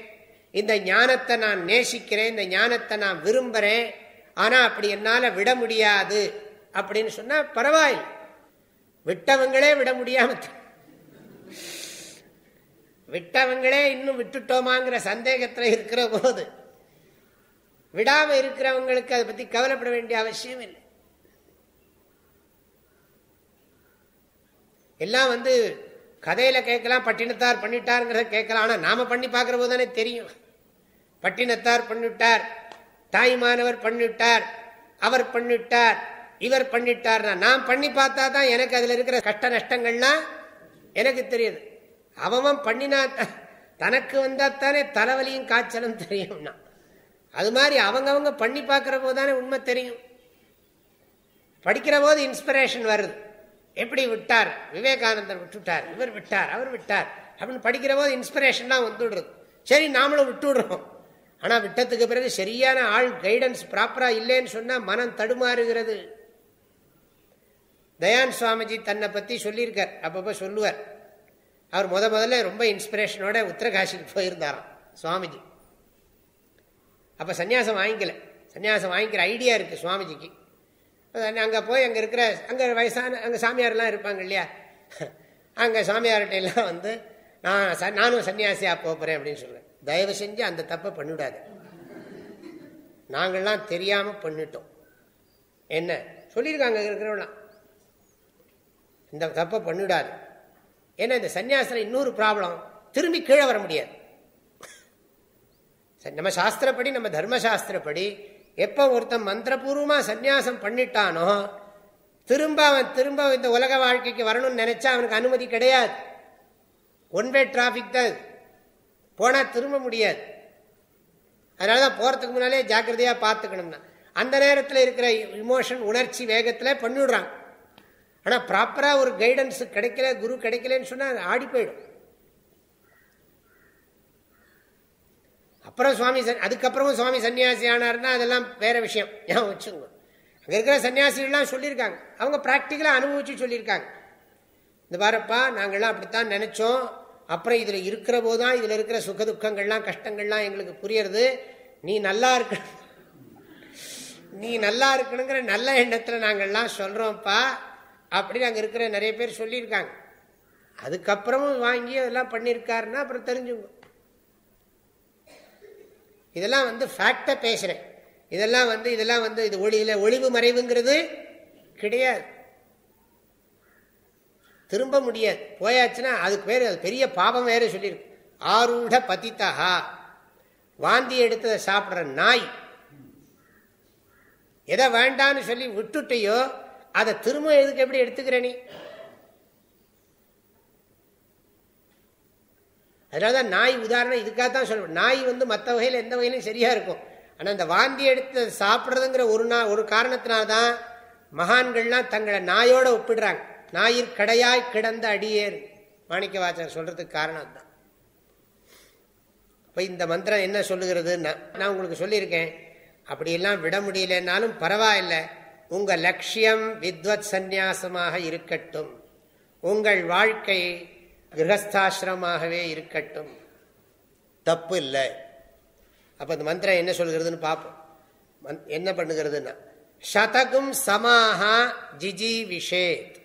இந்த ஞானத்தை நான் நேசிக்கிறேன். இந்த ஞானத்தை நான் விரும்புகிறேன் ஆனால் அப்படி என்னால் விட முடியாது. அப்படின்னு சொன்னால் பரவாயில்லை. விட்டவங்களே விட முடியாம விட்டவங்களே இன்னும் விட்டுட்டோமாங்கிற சந்தேகத்தில் இருக்கிற போது விடாமல் இருக்கிறவங்களுக்கு அதை பற்றி கவலைப்பட வேண்டிய அவசியம் இல்லை. எல்லாம் வந்து கதையில கேட்கலாம் பட்டினத்தார் பண்ணிட்டாருங்கிறத கேட்கலாம். ஆனா நாம பண்ணி பார்க்கிற போது தானே தெரியும். பட்டினத்தார் பண்ணிவிட்டார் தாய்மானவர் பண்ணிவிட்டார் அவர் பண்ணிவிட்டார் இவர் பண்ணிட்டார் நான் பண்ணி பார்த்தா தான் எனக்கு அதுல இருக்கிற கஷ்ட நஷ்டங்கள்லாம் எனக்கு தெரியுது. அவன் பண்ணினா தனக்கு வந்தால் தானே தலைவலியும் காய்ச்சலும் தெரியும்னா. அது மாதிரி அவங்கவங்க பண்ணி பார்க்குற போது தானே உண்மை தெரியும். படிக்கிற போது இன்ஸ்பிரேஷன் வருது. எப்படி விட்டார்? விவேகானந்தர் விட்டுட்டார். இவர் விட்டார் அவர் விட்டார். அப்படின்னு படிக்கிற போது இன்ஸ்பிரேஷன்லாம் வந்துடுறது. சரி நாமளும் விட்டுடுறோம். ஆனால் விட்டத்துக்கு பிறகு சரியான ஆள் கைடன்ஸ் ப்ராப்பராக இல்லைன்னு சொன்னால் மனம் தடுமாறுகிறது. தயான் சுவாமிஜி தன்னை பற்றி சொல்லியிருக்கார். அப்பப்போ சொல்லுவார். அவர் முத முதல்ல ரொம்ப இன்ஸ்பிரேஷனோட உத்தரகாசிக்கு போயிருந்தாராம் சுவாமிஜி. அப்போ சன்னியாசம் வாங்கிக்கல. சன்னியாசம் வாங்கிக்கிற ஐடியா இருக்குது சுவாமிஜிக்கு. அங்கே போய் அங்கே இருக்கிற அங்கே வயசான அங்கே சாமியார்லாம் இருப்பாங்க இல்லையா? அங்கே சாமியார்கிட்ட எல்லாம் வந்து நான் நானும் சன்னியாசியாக போகிறேன் அப்படின்னு சொல்லுவேன் தயவு செஞ்சு அந்த தப்பை பண்ணிவிடாது. நாங்கள்லாம் தெரியாமல் பண்ணிட்டோம். என்ன? சொல்லியிருக்காங்க இருக்கிறவங்களாம் இந்த தப்பை பண்ணிவிடாது. ஏன்னா இந்த சன்னியாசத்தில் இன்னொரு ப்ராப்ளம் திரும்பி கீழே வர முடியாது. நம்ம சாஸ்திரப்படி நம்ம தர்மசாஸ்திரப்படி எப்போ ஒருத்தன் மந்திரபூர்வமாக சந்நியாசம் பண்ணிட்டானோ திரும்ப அவன் திரும்ப இந்த உலக வாழ்க்கைக்கு வரணும்னு நினைச்சா அவனுக்கு அனுமதி கிடையாது. ஒன் வே டிராபிக் தான் போனால் திரும்ப முடியாது. அதனால தான் போகிறதுக்கு முன்னாலே ஜாக்கிரதையாக பார்த்துக்கணும்னா. அந்த நேரத்தில் இருக்கிற இமோஷன் உணர்ச்சி வேகத்தில் பண்ணிவிடுறான் ஆனால் ப்ராப்பராக ஒரு கைடன்ஸ் கிடைக்கல குரு கிடைக்கலன்னு சொன்னால் ஆடி போயிடும். அப்புறம் சுவாமி அதுக்கப்புறமும் சுவாமி சன்னியாசி ஆனார்னா அதெல்லாம் வேற விஷயம். ஏன் வச்சுங்க அங்கே இருக்கிற சன்னியாசிகள்லாம் சொல்லியிருக்காங்க. அவங்க ப்ராக்டிக்கலாக அனுபவிச்சு சொல்லியிருக்காங்க. இந்த பாருப்பா நாங்கள்லாம் அப்படித்தான் நினச்சோம். அப்புறம் இதில் இருக்கிற போதுதான் இதில் இருக்கிற சுக துக்கங்கள்லாம் கஷ்டங்கள்லாம் எங்களுக்கு புரியறது. நீ நல்லா இருக்க நீ நல்லா இருக்கணுங்கிற நல்ல எண்ணத்தில் நாங்கள்லாம் சொல்கிறோம்ப்பா அப்படின்னு அங்கே இருக்கிற நிறைய பேர் சொல்லியிருக்காங்க. அதுக்கப்புறமும் வாங்கி அதெல்லாம் பண்ணியிருக்காருன்னா அப்புறம் தெரிஞ்சுங்க. இதெல்லாம் வந்து ஃபேக்டை பேசுகிறேன் இதெல்லாம் வந்து இதெல்லாம் வந்து இது ஒளியில் ஒளிவு மறைவுங்கிறது கிடையாது. திரும்ப முடியாது. போயாச்சுன்னா அதுக்கு பேர் அது பெரிய பாபம் வேற சொல்லியிருக்கு ஆரூட பதித்தகா வாந்தி எடுத்ததை சாப்பிட்ற நாய். எதை வேண்டான்னு சொல்லி விட்டுட்டையோ அதை திரும்ப எதுக்கு எப்படி எடுத்துக்கிற நீ? அதனால தான் நாய் உதாரணம் இதுக்காக தான் சொல்லுவேன் நாய் வந்து மற்ற வகையில் எந்த வகையிலும் சரியாக இருக்கும். ஆனால் இந்த வாந்தி எடுத்து சாப்பிட்றதுங்கிற ஒரு நா ஒரு காரணத்தினால்தான் மகான்கள்லாம் தங்களை நாயோட ஒப்பிடுறாங்க. நாயிற் கடையாய் கிடந்த அடியேறு மாணிக்க வாச்சர் சொல்கிறதுக்கு காரணம் தான் இப்போ இந்த மந்திரம் என்ன சொல்லுகிறதுன்னா நான் உங்களுக்கு சொல்லியிருக்கேன். அப்படியெல்லாம் விட முடியலன்னாலும் பரவாயில்லை. உங்கள் லட்சியம் வித்வத் சந்நியாசமாக இருக்கட்டும். உங்கள் வாழ்க்கை கிரகஸ்தாசிரமாகவே இருக்கட்டும். தப்பு இல்லை. அப்போ இந்த மந்திரம் என்ன சொல்கிறதுன்னு பார்ப்போம் என்ன பண்ணுகிறதுன்னா சதகும் சமாஹா ஜிஜி விஷேத்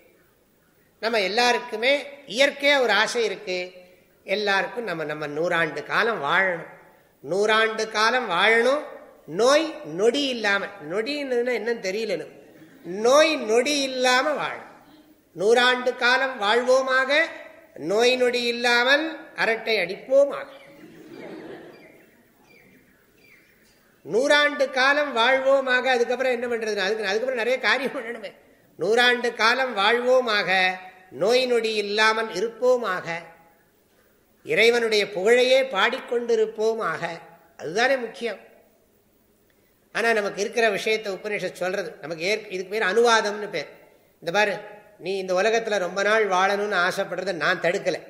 நம்ம எல்லாருக்குமே இயற்கையாக ஒரு ஆசை இருக்கு. எல்லாருக்கும் நம்ம நம்ம நூறாண்டு காலம் வாழணும். நூறாண்டு காலம் வாழணும். நோய் நொடி இல்லாமல் நொடின்னு என்னன்னு தெரியல நோய் நொடி இல்லாமல் வாழும் நூறாண்டு காலம் வாழ்வோமாக நோய் நொடி இல்லாமல் அரட்டை அடிப்போமாக நூறாண்டு காலம் வாழ்வோமாக அதுக்கப்புறம் என்ன பண்றது அதுக்கு அதுக்கப்புறம் நிறைய காரியம் பண்ணணுமே. நூறாண்டு காலம் வாழ்வோமாக நோய் நொடி இல்லாமல் இருப்போமாக இறைவனுடைய புகழையே பாடிக்கொண்டிருப்போமாக அதுதானே முக்கியம். ஆனால் நமக்கு இருக்கிற விஷயத்தை உபநிஷம் சொல்றது நமக்கு ஏற் இதுக்கு பேர் அனுவாதம்னு பேர். இந்த பாரு நீ இந்த உலகத்தில் ரொம்ப நாள் வாழணும்னு ஆசைப்படுறத நான் தடுக்கலை.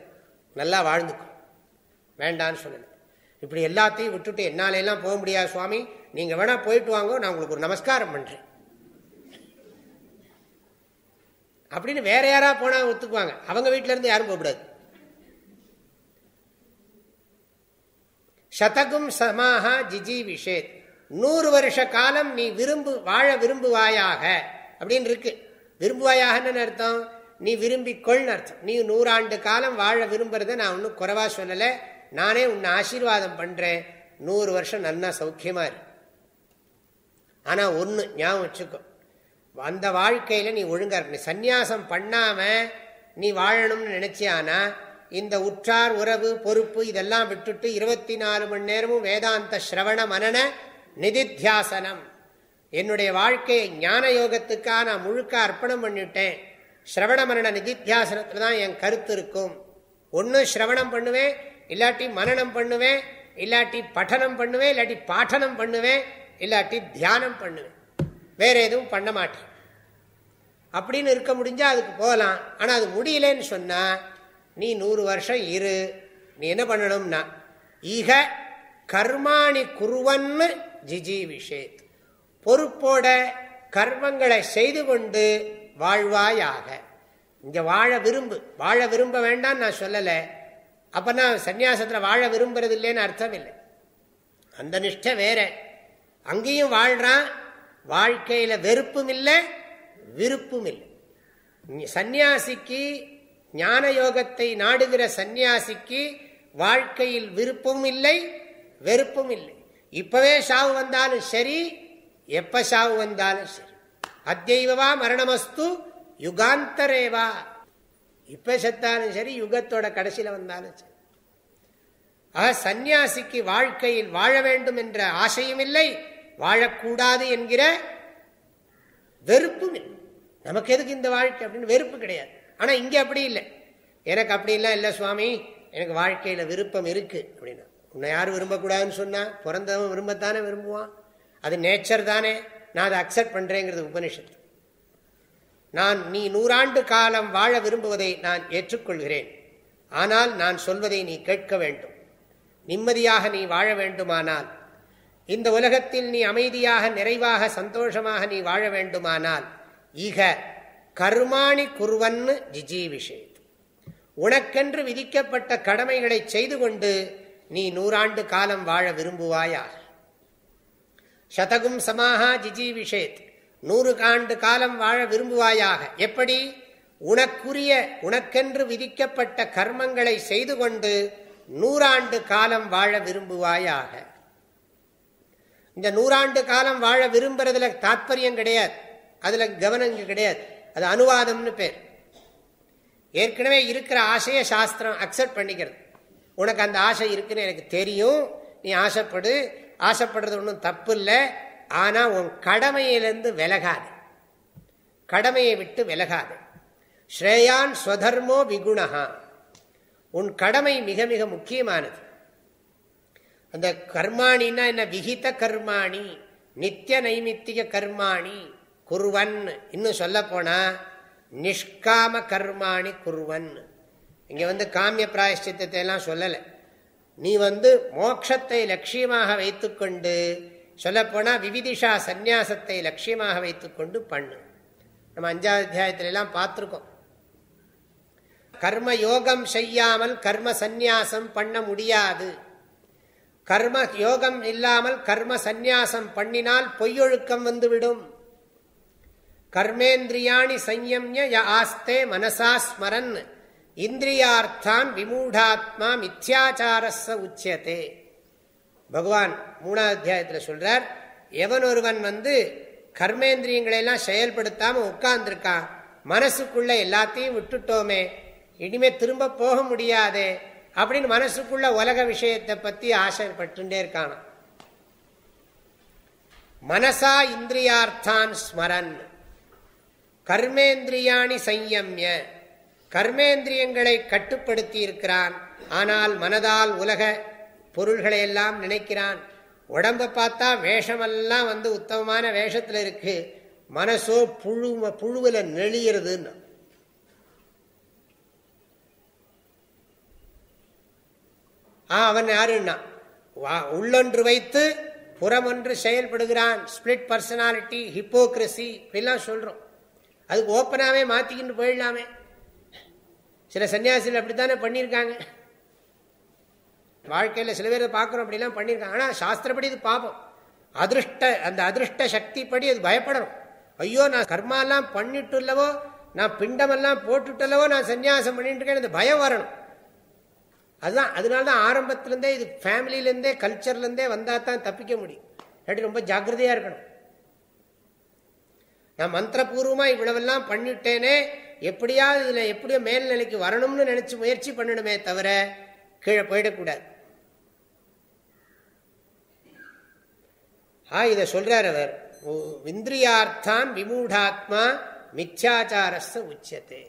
நல்லா வாழ்ந்துக்கும் வேண்டான்னு சொல்லலை. இப்படி எல்லாத்தையும் விட்டுட்டு என்னாலெல்லாம் போக முடியாது சுவாமி. நீங்கள் வேணால் போயிட்டு வாங்க நான் உங்களுக்கு ஒரு நமஸ்காரம் பண்ணுறேன் அப்படின்னு வேற யாராக போனால் ஒத்துக்குவாங்க. அவங்க வீட்டிலேருந்து யாரும் போகக்கூடாது. சதகும் சமாஹா ஜிஜி விஷேத். நூறு வருஷ காலம் நீ விரும்பு வாழ விரும்புவாயாக அப்படின்னு இருக்கு. விரும்புவாயாகன்னு அர்த்தம். நீ விரும்பிக்கொள்னு அர்த்தம். நீ நூறாண்டு காலம் வாழ விரும்புறத நான் ஒன்றும் குறைவா சொல்லலை. நானே உன்னை ஆசீர்வாதம் பண்ணுறேன் நூறு வருஷம் நல்லா சௌக்கியமா இரு. ஆனால் ஒன்று ஞாபகம் வச்சுக்கோ. அந்த வாழ்க்கையில் நீ ஒழுங்கா நீ சந்நியாசம் பண்ணாமல் நீ வாழணும்னு நினச்சியானா இந்த உற்றார் உறவு பொறுப்பு இதெல்லாம் விட்டுட்டு இருபத்தி நாலு மணி நேரமும் வேதாந்த சிரவண மனன நிதித்தியாசனம். என்னுடைய வாழ்க்கையை ஞான யோகத்துக்காக நான் முழுக்க அர்ப்பணம் பண்ணிட்டேன். ஸ்ரவண மரண நிதித்தியாசனத்தில் தான் என் கருத்து இருக்கும். ஒன்று ஸ்ரவணம் பண்ணுவேன் இல்லாட்டி மனநம் பண்ணுவேன் இல்லாட்டி பட்டனம் பண்ணுவேன் இல்லாட்டி பாட்டனம் பண்ணுவேன் இல்லாட்டி தியானம் பண்ணுவேன். வேற எதுவும் பண்ண மாட்டேன். அப்படின்னு இருக்க முடிஞ்சால் அதுக்கு போகலாம். ஆனால் அது முடியலன்னு சொன்னால் நீ நூறு வருஷம் இரு நீ என்ன பண்ணணும்னா ஈக கர்மாணி குருவன்னு ஜிஜி விஷேத் பொறுப்போட கர்மங்களை செய்து கொண்டு வாழ்வாயாக. இங்க வாழ விரும்பு வாழ விரும்ப வேண்டாம்னு நான் சொல்லலை. அப்பனா சன்னியாசத்துல வாழ விரும்புறது இல்லைன்னு அர்த்தம் இல்லை அந்த நிஷ்டை வேற. அங்கேயும் வாழ்றான் வாழ்க்கையில வெறுப்பும் இல்லை விருப்பும் இல்லை சந்நியாசிக்கு ஞான யோகத்தை நாடுகிற சந்நியாசிக்கு வாழ்க்கையில் விருப்பும் இல்லை வெறுப்பும் இல்லை இப்பவே சாவு வந்தாலும் சரி எப்ப சாவு வந்தாலும் சரி. அத்தியவா மரணமஸ்து யுகாந்தரேவா. இப்ப செத்தாலும் சரி யுகத்தோட கடைசியில வந்தாலும் சரி. ஆக சந்நியாசிக்கு வாழ்க்கையில் வாழ வேண்டும் என்ற ஆசையும் இல்லை வாழக்கூடாது என்கிற வெறுப்பும் நமக்கு எதுக்கு இந்த வாழ்க்கை அப்படின்னு வெறுப்பு கிடையாது. ஆனா இங்க அப்படி இல்லை. எனக்கு அப்படிலாம் இல்லை சுவாமி எனக்கு வாழ்க்கையில விருப்பம் இருக்கு அப்படின்னா. உன்னை யாரும் விரும்பக்கூடாதுன்னு சொன்னா பிறந்தவன் விரும்பத்தானே விரும்புவான்? அது நேச்சர் தானே. நான் அதை அக்செப்ட் பண்றேங்கிறது உபனிஷத்து நான் நீ நூறாண்டு காலம் வாழ விரும்புவதை நான் ஏற்றுக்கொள்கிறேன். ஆனால் நான் சொல்வதை நீ கேட்க வேண்டும். நிம்மதியாக நீ வாழ வேண்டுமானால் இந்த உலகத்தில் நீ அமைதியாக நிறைவாக சந்தோஷமாக நீ வாழ வேண்டுமானால் ஈக கருமாணி குருவன்னு ஜிஜீவிஷேத். உனக்கென்று விதிக்கப்பட்ட கடமைகளை செய்து கொண்டு நீ நூறாண்டு காலம் வாழ விரும்புவாயாக. சதகும் சமாகா ஜிஜீவிஷேத். நூறு ஆண்டு காலம் வாழ விரும்புவாயாக. எப்படி? உனக்குரிய உனக்கென்று விதிக்கப்பட்ட கர்மங்களை செய்து கொண்டு நூறாண்டு காலம் வாழ விரும்புவாயாக. இந்த நூறாண்டு காலம் வாழ விரும்புறதுல தாத்பரியம் கிடையாது. அதுல கவனம் கிடையாது. அது அனுவாதம்னு பேர். ஏற்கனவே இருக்கிற ஆசையை சாஸ்திரம் அக்செப்ட் பண்ணிக்கிறது. உனக்கு அந்த ஆசை இருக்குன்னு எனக்கு தெரியும். நீ ஆசைப்படு. ஆசைப்படுறது ஒன்றும் தப்பு இல்லை ஆனால் உன் கடமையிலிருந்து விலகாது. கடமையை விட்டு விலகாது. ஸ்ரேயான் ஸ்வதர்மோ விகுணகா உன் கடமை மிக மிக முக்கியமானது. அந்த கர்மாணின்னா என்ன? விகித கர்மாணி நித்திய நைமித்திக கர்மாணி குருவன். இன்னும் சொல்ல போனா நிஷ்காம கர்மாணி குருவன். இங்க வந்து காமிய பிராயஷ்டித்தத்தை எல்லாம் சொல்லலை. நீ வந்து மோட்சத்தை லட்சியமாக வைத்துக்கொண்டு சொல்லப்போனால் விவிதிஷா சந்நியாசத்தை லட்சியமாக வைத்துக்கொண்டு பண்ணு. நம்ம அஞ்சாவது அத்தியாயத்திலெல்லாம் பார்த்துருக்கோம். கர்ம யோகம் செய்யாமல் கர்ம சந்நியாசம் பண்ண முடியாது. கர்ம யோகம் இல்லாமல் கர்ம சந்நியாசம் பண்ணினால் பொய்யொழுக்கம் வந்துவிடும். கர்மேந்திரியாணி சம்யம்ய ஆஸ்தே மனசா ஸ்மரன். இந்திரியார்த்தான் விமூடாத்மா மித்யாச்சாரஸ உச்சியதே பகவான் மூணாவது அத்தியாயத்தில் சொல்றார் எவன் ஒருவன் வந்து கர்மேந்திரியங்களை எல்லாம் செயல்படுத்தாம உட்கார்ந்துருக்கான் மனசுக்குள்ள எல்லாத்தையும் விட்டுட்டோமே இனிமே திரும்ப போக முடியாதே அப்படின்னு மனசுக்குள்ள உலக விஷயத்தை பத்தி ஆசைப்பட்டுட்டே இருக்கான்? மனசா இந்திரியார்த்தான் ஸ்மரன். கர்மேந்திரியாணி சையம்ய. கர்மேந்திரியங்களை கட்டுப்படுத்தி இருக்கிறான் ஆனால் மனதால் உலக பொருள்களை எல்லாம் நினைக்கிறான். உடம்ப பார்த்தா வேஷமெல்லாம் வந்து உத்தமமான வேஷத்துல இருக்கு. மனசோ புழு புழுவில் நெளியறதுன்னு. ஆ அவன் யாருன்னா? உள்ளொன்று வைத்து புறமொன்று செயல்படுகிறான். ஸ்பிளிட் பர்சனாலிட்டி ஹிப்போக்ரசி இப்படிலாம் சொல்றோம். அதுக்கு ஓப்பனாவே மாத்திக்கிட்டு போயிடலாமே. சில சன்னியாசிகள் அப்படித்தானே பண்ணியிருக்காங்க. வாழ்க்கையில் சில பேர் பார்க்குறோம் அப்படிலாம் பண்ணியிருக்காங்க. ஆனால் சாஸ்திரப்படி இது பார்ப்போம் அதிருஷ்ட அந்த அதிருஷ்ட சக்திப்படி அது பயப்படணும். ஐயோ நான் கர்மாலாம் பண்ணிட்டுள்ளவோ நான் பிண்டமெல்லாம் போட்டுட்டல்லவோ நான் சன்னியாசம் பண்ணிட்டு இருக்கேன் இந்த பயம் வரணும். அதுதான் அதனால தான் ஆரம்பத்துலேருந்தே இது ஃபேமிலியிலேருந்தே கல்ச்சர்லேருந்தே வந்தால் தான் தப்பிக்க முடியும். இல்லாட்டி ரொம்ப ஜாக்கிரதையாக இருக்கணும். நான் மந்திரபூர்வமாக இவ்வளவெல்லாம் பண்ணிட்டேனே எப்படியாவது இதில் எப்படியோ மேல்நிலைக்கு வரணும்னு நினச்சி முயற்சி பண்ணணுமே தவிர கீழே போயிடக்கூடாது ஆ இதை சொல்றார் அவர். இந்திரியார்த்தான் விமூடாத்மா மிச்சாச்சாரஸ உச்சத்தை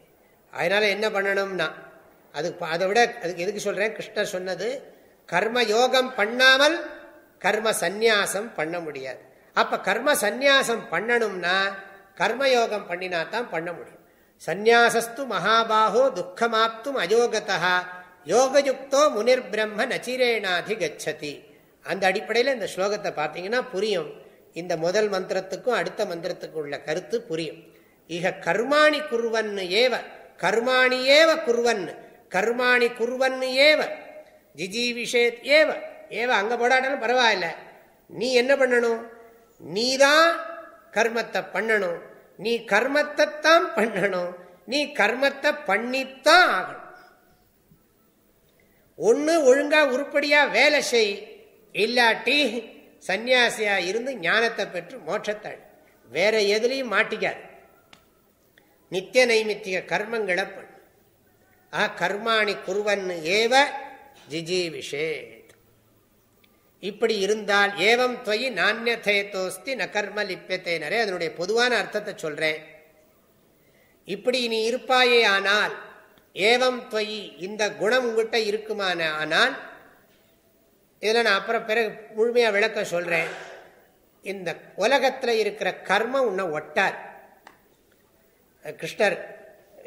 அதனால என்ன பண்ணணும்னா அது அதை விட அதுக்கு எதுக்கு சொல்றேன்? கிருஷ்ணர் சொன்னது கர்ம யோகம் பண்ணாமல் கர்ம சந்நியாசம் பண்ண முடியாது. அப்ப கர்ம சந்நியாசம் பண்ணணும்னா கர்மயோகம் பண்ணினா தான் பண்ண முடியும். சந்நியாசஸ்து மகாபாகோ துக்கமாப்தும் அயோகதா யோகயுக்தோ முனிர் பிரம்ம நச்சிரேணாதி கச்சதி அந்த அடிப்படையில் இந்த ஸ்லோகத்தை பார்த்தீங்கன்னா புரியும். இந்த முதல் மந்திரத்துக்கும் அடுத்த மந்திரத்துக்கும் உள்ள கருத்து புரியும். இக கர்மாணி குருவன் ஏவ கர்மாணி ஏவ குருவன் கர்மாணி குருவன் ஏவ ஜிஜி விஷேத் ஏவ. ஏவ அங்க போடாட்டாலும் பரவாயில்ல. நீ என்ன பண்ணணும்? நீதான் கர்மத்தை பண்ணணும். நீ கர்மத்தை தான் பண்ணணும். நீ கர்மத்தை பண்ணித்தான் ஆகணும். ஒன்று ஒழுங்கா உருப்படியா வேலை செய். இல்லாட்டி சன்னியாசியா இருந்து ஞானத்தை பெற்று மோட்சத்தாள் வேற எதுலையும் மாட்டிக்காது. நித்திய நைமித்திய கர்மங்களை பண்ணு. ஆ கர்மாணி குருவன் ஏவ ஜிஜி விஷே இப்படி இருந்தால் ஏவம் தொய் நானியதேத்தோஸ்தி ந கர்ம நிறைய அதனுடைய பொதுவான அர்த்தத்தை சொல்றேன். இப்படி நீ இருப்பாயே ஆனால் ஏவம் தொய் இந்த குணம் உங்கள்கிட்ட இருக்குமான ஆனால் இதில் நான் அப்புறம் பிறகு முழுமையாக விளக்க சொல்கிறேன் இந்த உலகத்தில் இருக்கிற கர்மம் உன்னை ஒட்டார். கிருஷ்ணர்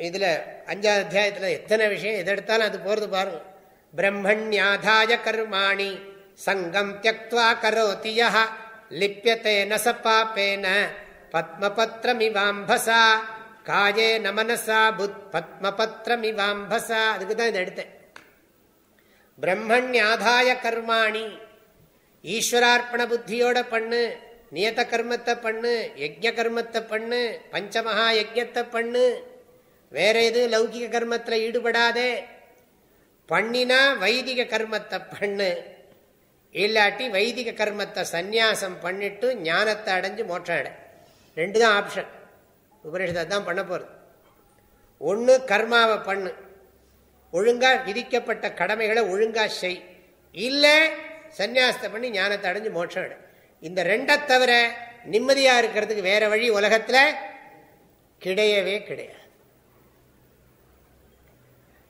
இதில் அஞ்சாவது அத்தியாயத்தில் எத்தனை விஷயம் எதை எடுத்தாலும் அது போகிறது பாருங்கள் பிரம்மண்யாதாய கர்மாணி. சங்கம் தியக்வா கரோதி யா லிப்பியத்தே நச பாப்பேன. பத்மபத்திரமிவாம்பசா காயே நமனசா புத் பத்மபத்திரமிவாம்பசா அதுக்கு தான் இதை எடுத்தேன். பிரம்மண்யாதாய கர்மாணி. ஈஸ்வரார்ப்பண புத்தியோட பண்ணு. நியத கர்மத்தை பண்ணு. யஜ்ய கர்மத்தை பண்ணு. பஞ்சமகா யஜத்தை பண்ணு. வேற எது லௌகிக கர்மத்தில் ஈடுபடாதே. பண்ணினா வைதிக கர்மத்தை பண்ணு. இல்லாட்டி வைதிக கர்மத்தை சந்நியாசம் பண்ணிட்டு ஞானத்தை அடைஞ்சு மோட்சம் அடை. ரெண்டு தான் ஆப்ஷன் உபநிஷத்தை தான் பண்ண போகிறது ஒன்று கர்மாவை பண்ணு. ஒழுங்காக விதிக்கப்பட்ட கடமைகளை ஒழுங்காக செய். இல்லை சந்நியாசத்தை பண்ணி ஞானத்தை அடைஞ்சு மோட்சம் அடை. இந்த ரெண்டை தவிர நிம்மதியாக இருக்கிறதுக்கு வேற வழி உலகத்தில் கிடையவே கிடையாது.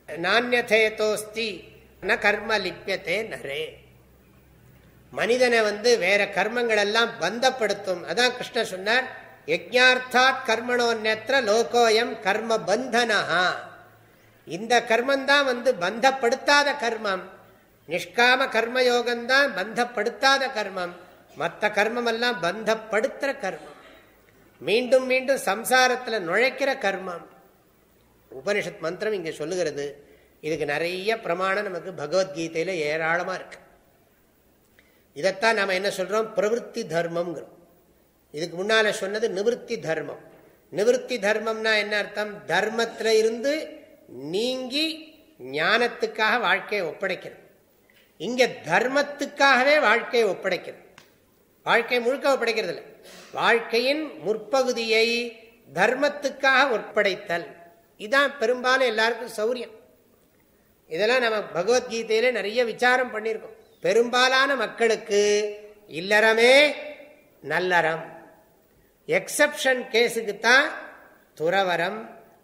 நானியதேதோஸ்தி ந கர்ம லிப்பியத்தே நரே. மனிதனை வந்து வேற கர்மங்கள் எல்லாம் பந்தப்படுத்தும். அதான் கிருஷ்ண சொன்னார் யஜ்ஞார்த்தாத் கர்மணோன்னேற்ற லோகோயம் கர்ம பந்தனா இந்த கர்மந்தான் வந்து பந்தப்படுத்தாத கர்மம். நிஷ்காம கர்மயோகம்தான் பந்தப்படுத்தாத கர்மம். மற்ற கர்மம் எல்லாம் பந்தப்படுத்துற கர்மம். மீண்டும் மீண்டும் சம்சாரத்தில் நுழைக்கிற கர்மம். உபனிஷத் மந்திரம் இங்கே சொல்லுகிறது. இதுக்கு நிறைய பிரமாணம் நமக்கு பகவத்கீதையில் ஏராளமாக இருக்கு. இதைத்தான் நாம் என்ன சொல்கிறோம் பிரவருத்தி தர்மம்ங்கிறோம். இதுக்கு முன்னால் சொன்னது நிவர்த்தி தர்மம். நிவர்த்தி தர்மம்னா என்ன அர்த்தம்? தர்மத்தில் இருந்து நீங்கி ஞானத்துக்காக வாழ்க்கையை ஒப்படைக்கிறது இங்கே தர்மத்துக்காகவே வாழ்க்கையை ஒப்படைக்கிறது வாழ்க்கை முழுக்க ஒப்படைக்கிறது இல்லை வாழ்க்கையின் முற்பகுதியை தர்மத்துக்காக ஒப்படைத்தல். இதான் பெரும்பாலும் எல்லாருக்கும் சௌரியம். இதெல்லாம் நம்ம பகவத்கீதையில நிறைய விசாரம் பண்ணியிருக்கோம். பெரும்பாலான மக்களுக்கு இல்லறமே நல்லறம். எக்ஸப்ஷன் கேஸுக்கு தான் துறவரம்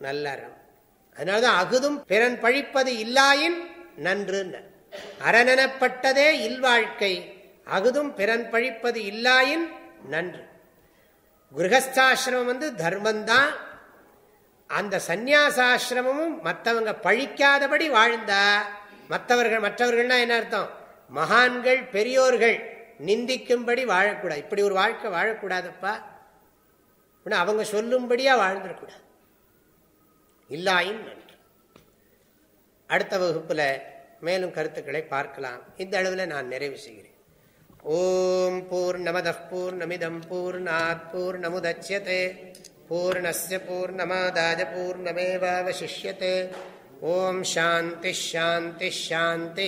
நல்லறம். அதனாலதான் அகுதும் பிறன் பழிப்பது இல்லாயின் நன்று அரணனப்பட்டதே இல்வாழ்க்கை அகுதும் பிறன் பழிப்பது இல்லாயின் நன்று. கிரகஸ்தாசிரமம் வந்து தர்மந்தான் அந்த சந்நியாசாசிரமமும் மற்றவங்க பழிக்காதபடி வாழ்ந்தா மற்றவர்கள் மற்றவர்கள்னா என்ன அர்த்தம்? மகான்கள் பெரியோர்கள் நிந்திக்கும்படி வாழக்கூடாது. இப்படி ஒரு வாழ்க்கை வாழக்கூடாதப்பா. அவங்க சொல்லும்படியா வாழ்ந்துடக்கூடாது இல்லாயின் நன்று அடுத்த வகுப்புல மேலும் கருத்துக்களை பார்க்கலாம். இந்த அளவில் நான் நிறைவு செய்கிறேன். ஓம் பூர்ணமத பூர்ணமிதம் பூர்ணாத் பூர்ணமுதட்சியதே பூர்ணஸ்ய பூர்ணமாதாஜ பூர்ணமேவாவசிஷ்யते ஓம் சாந்தி ஷாந்தி ஷாந்தி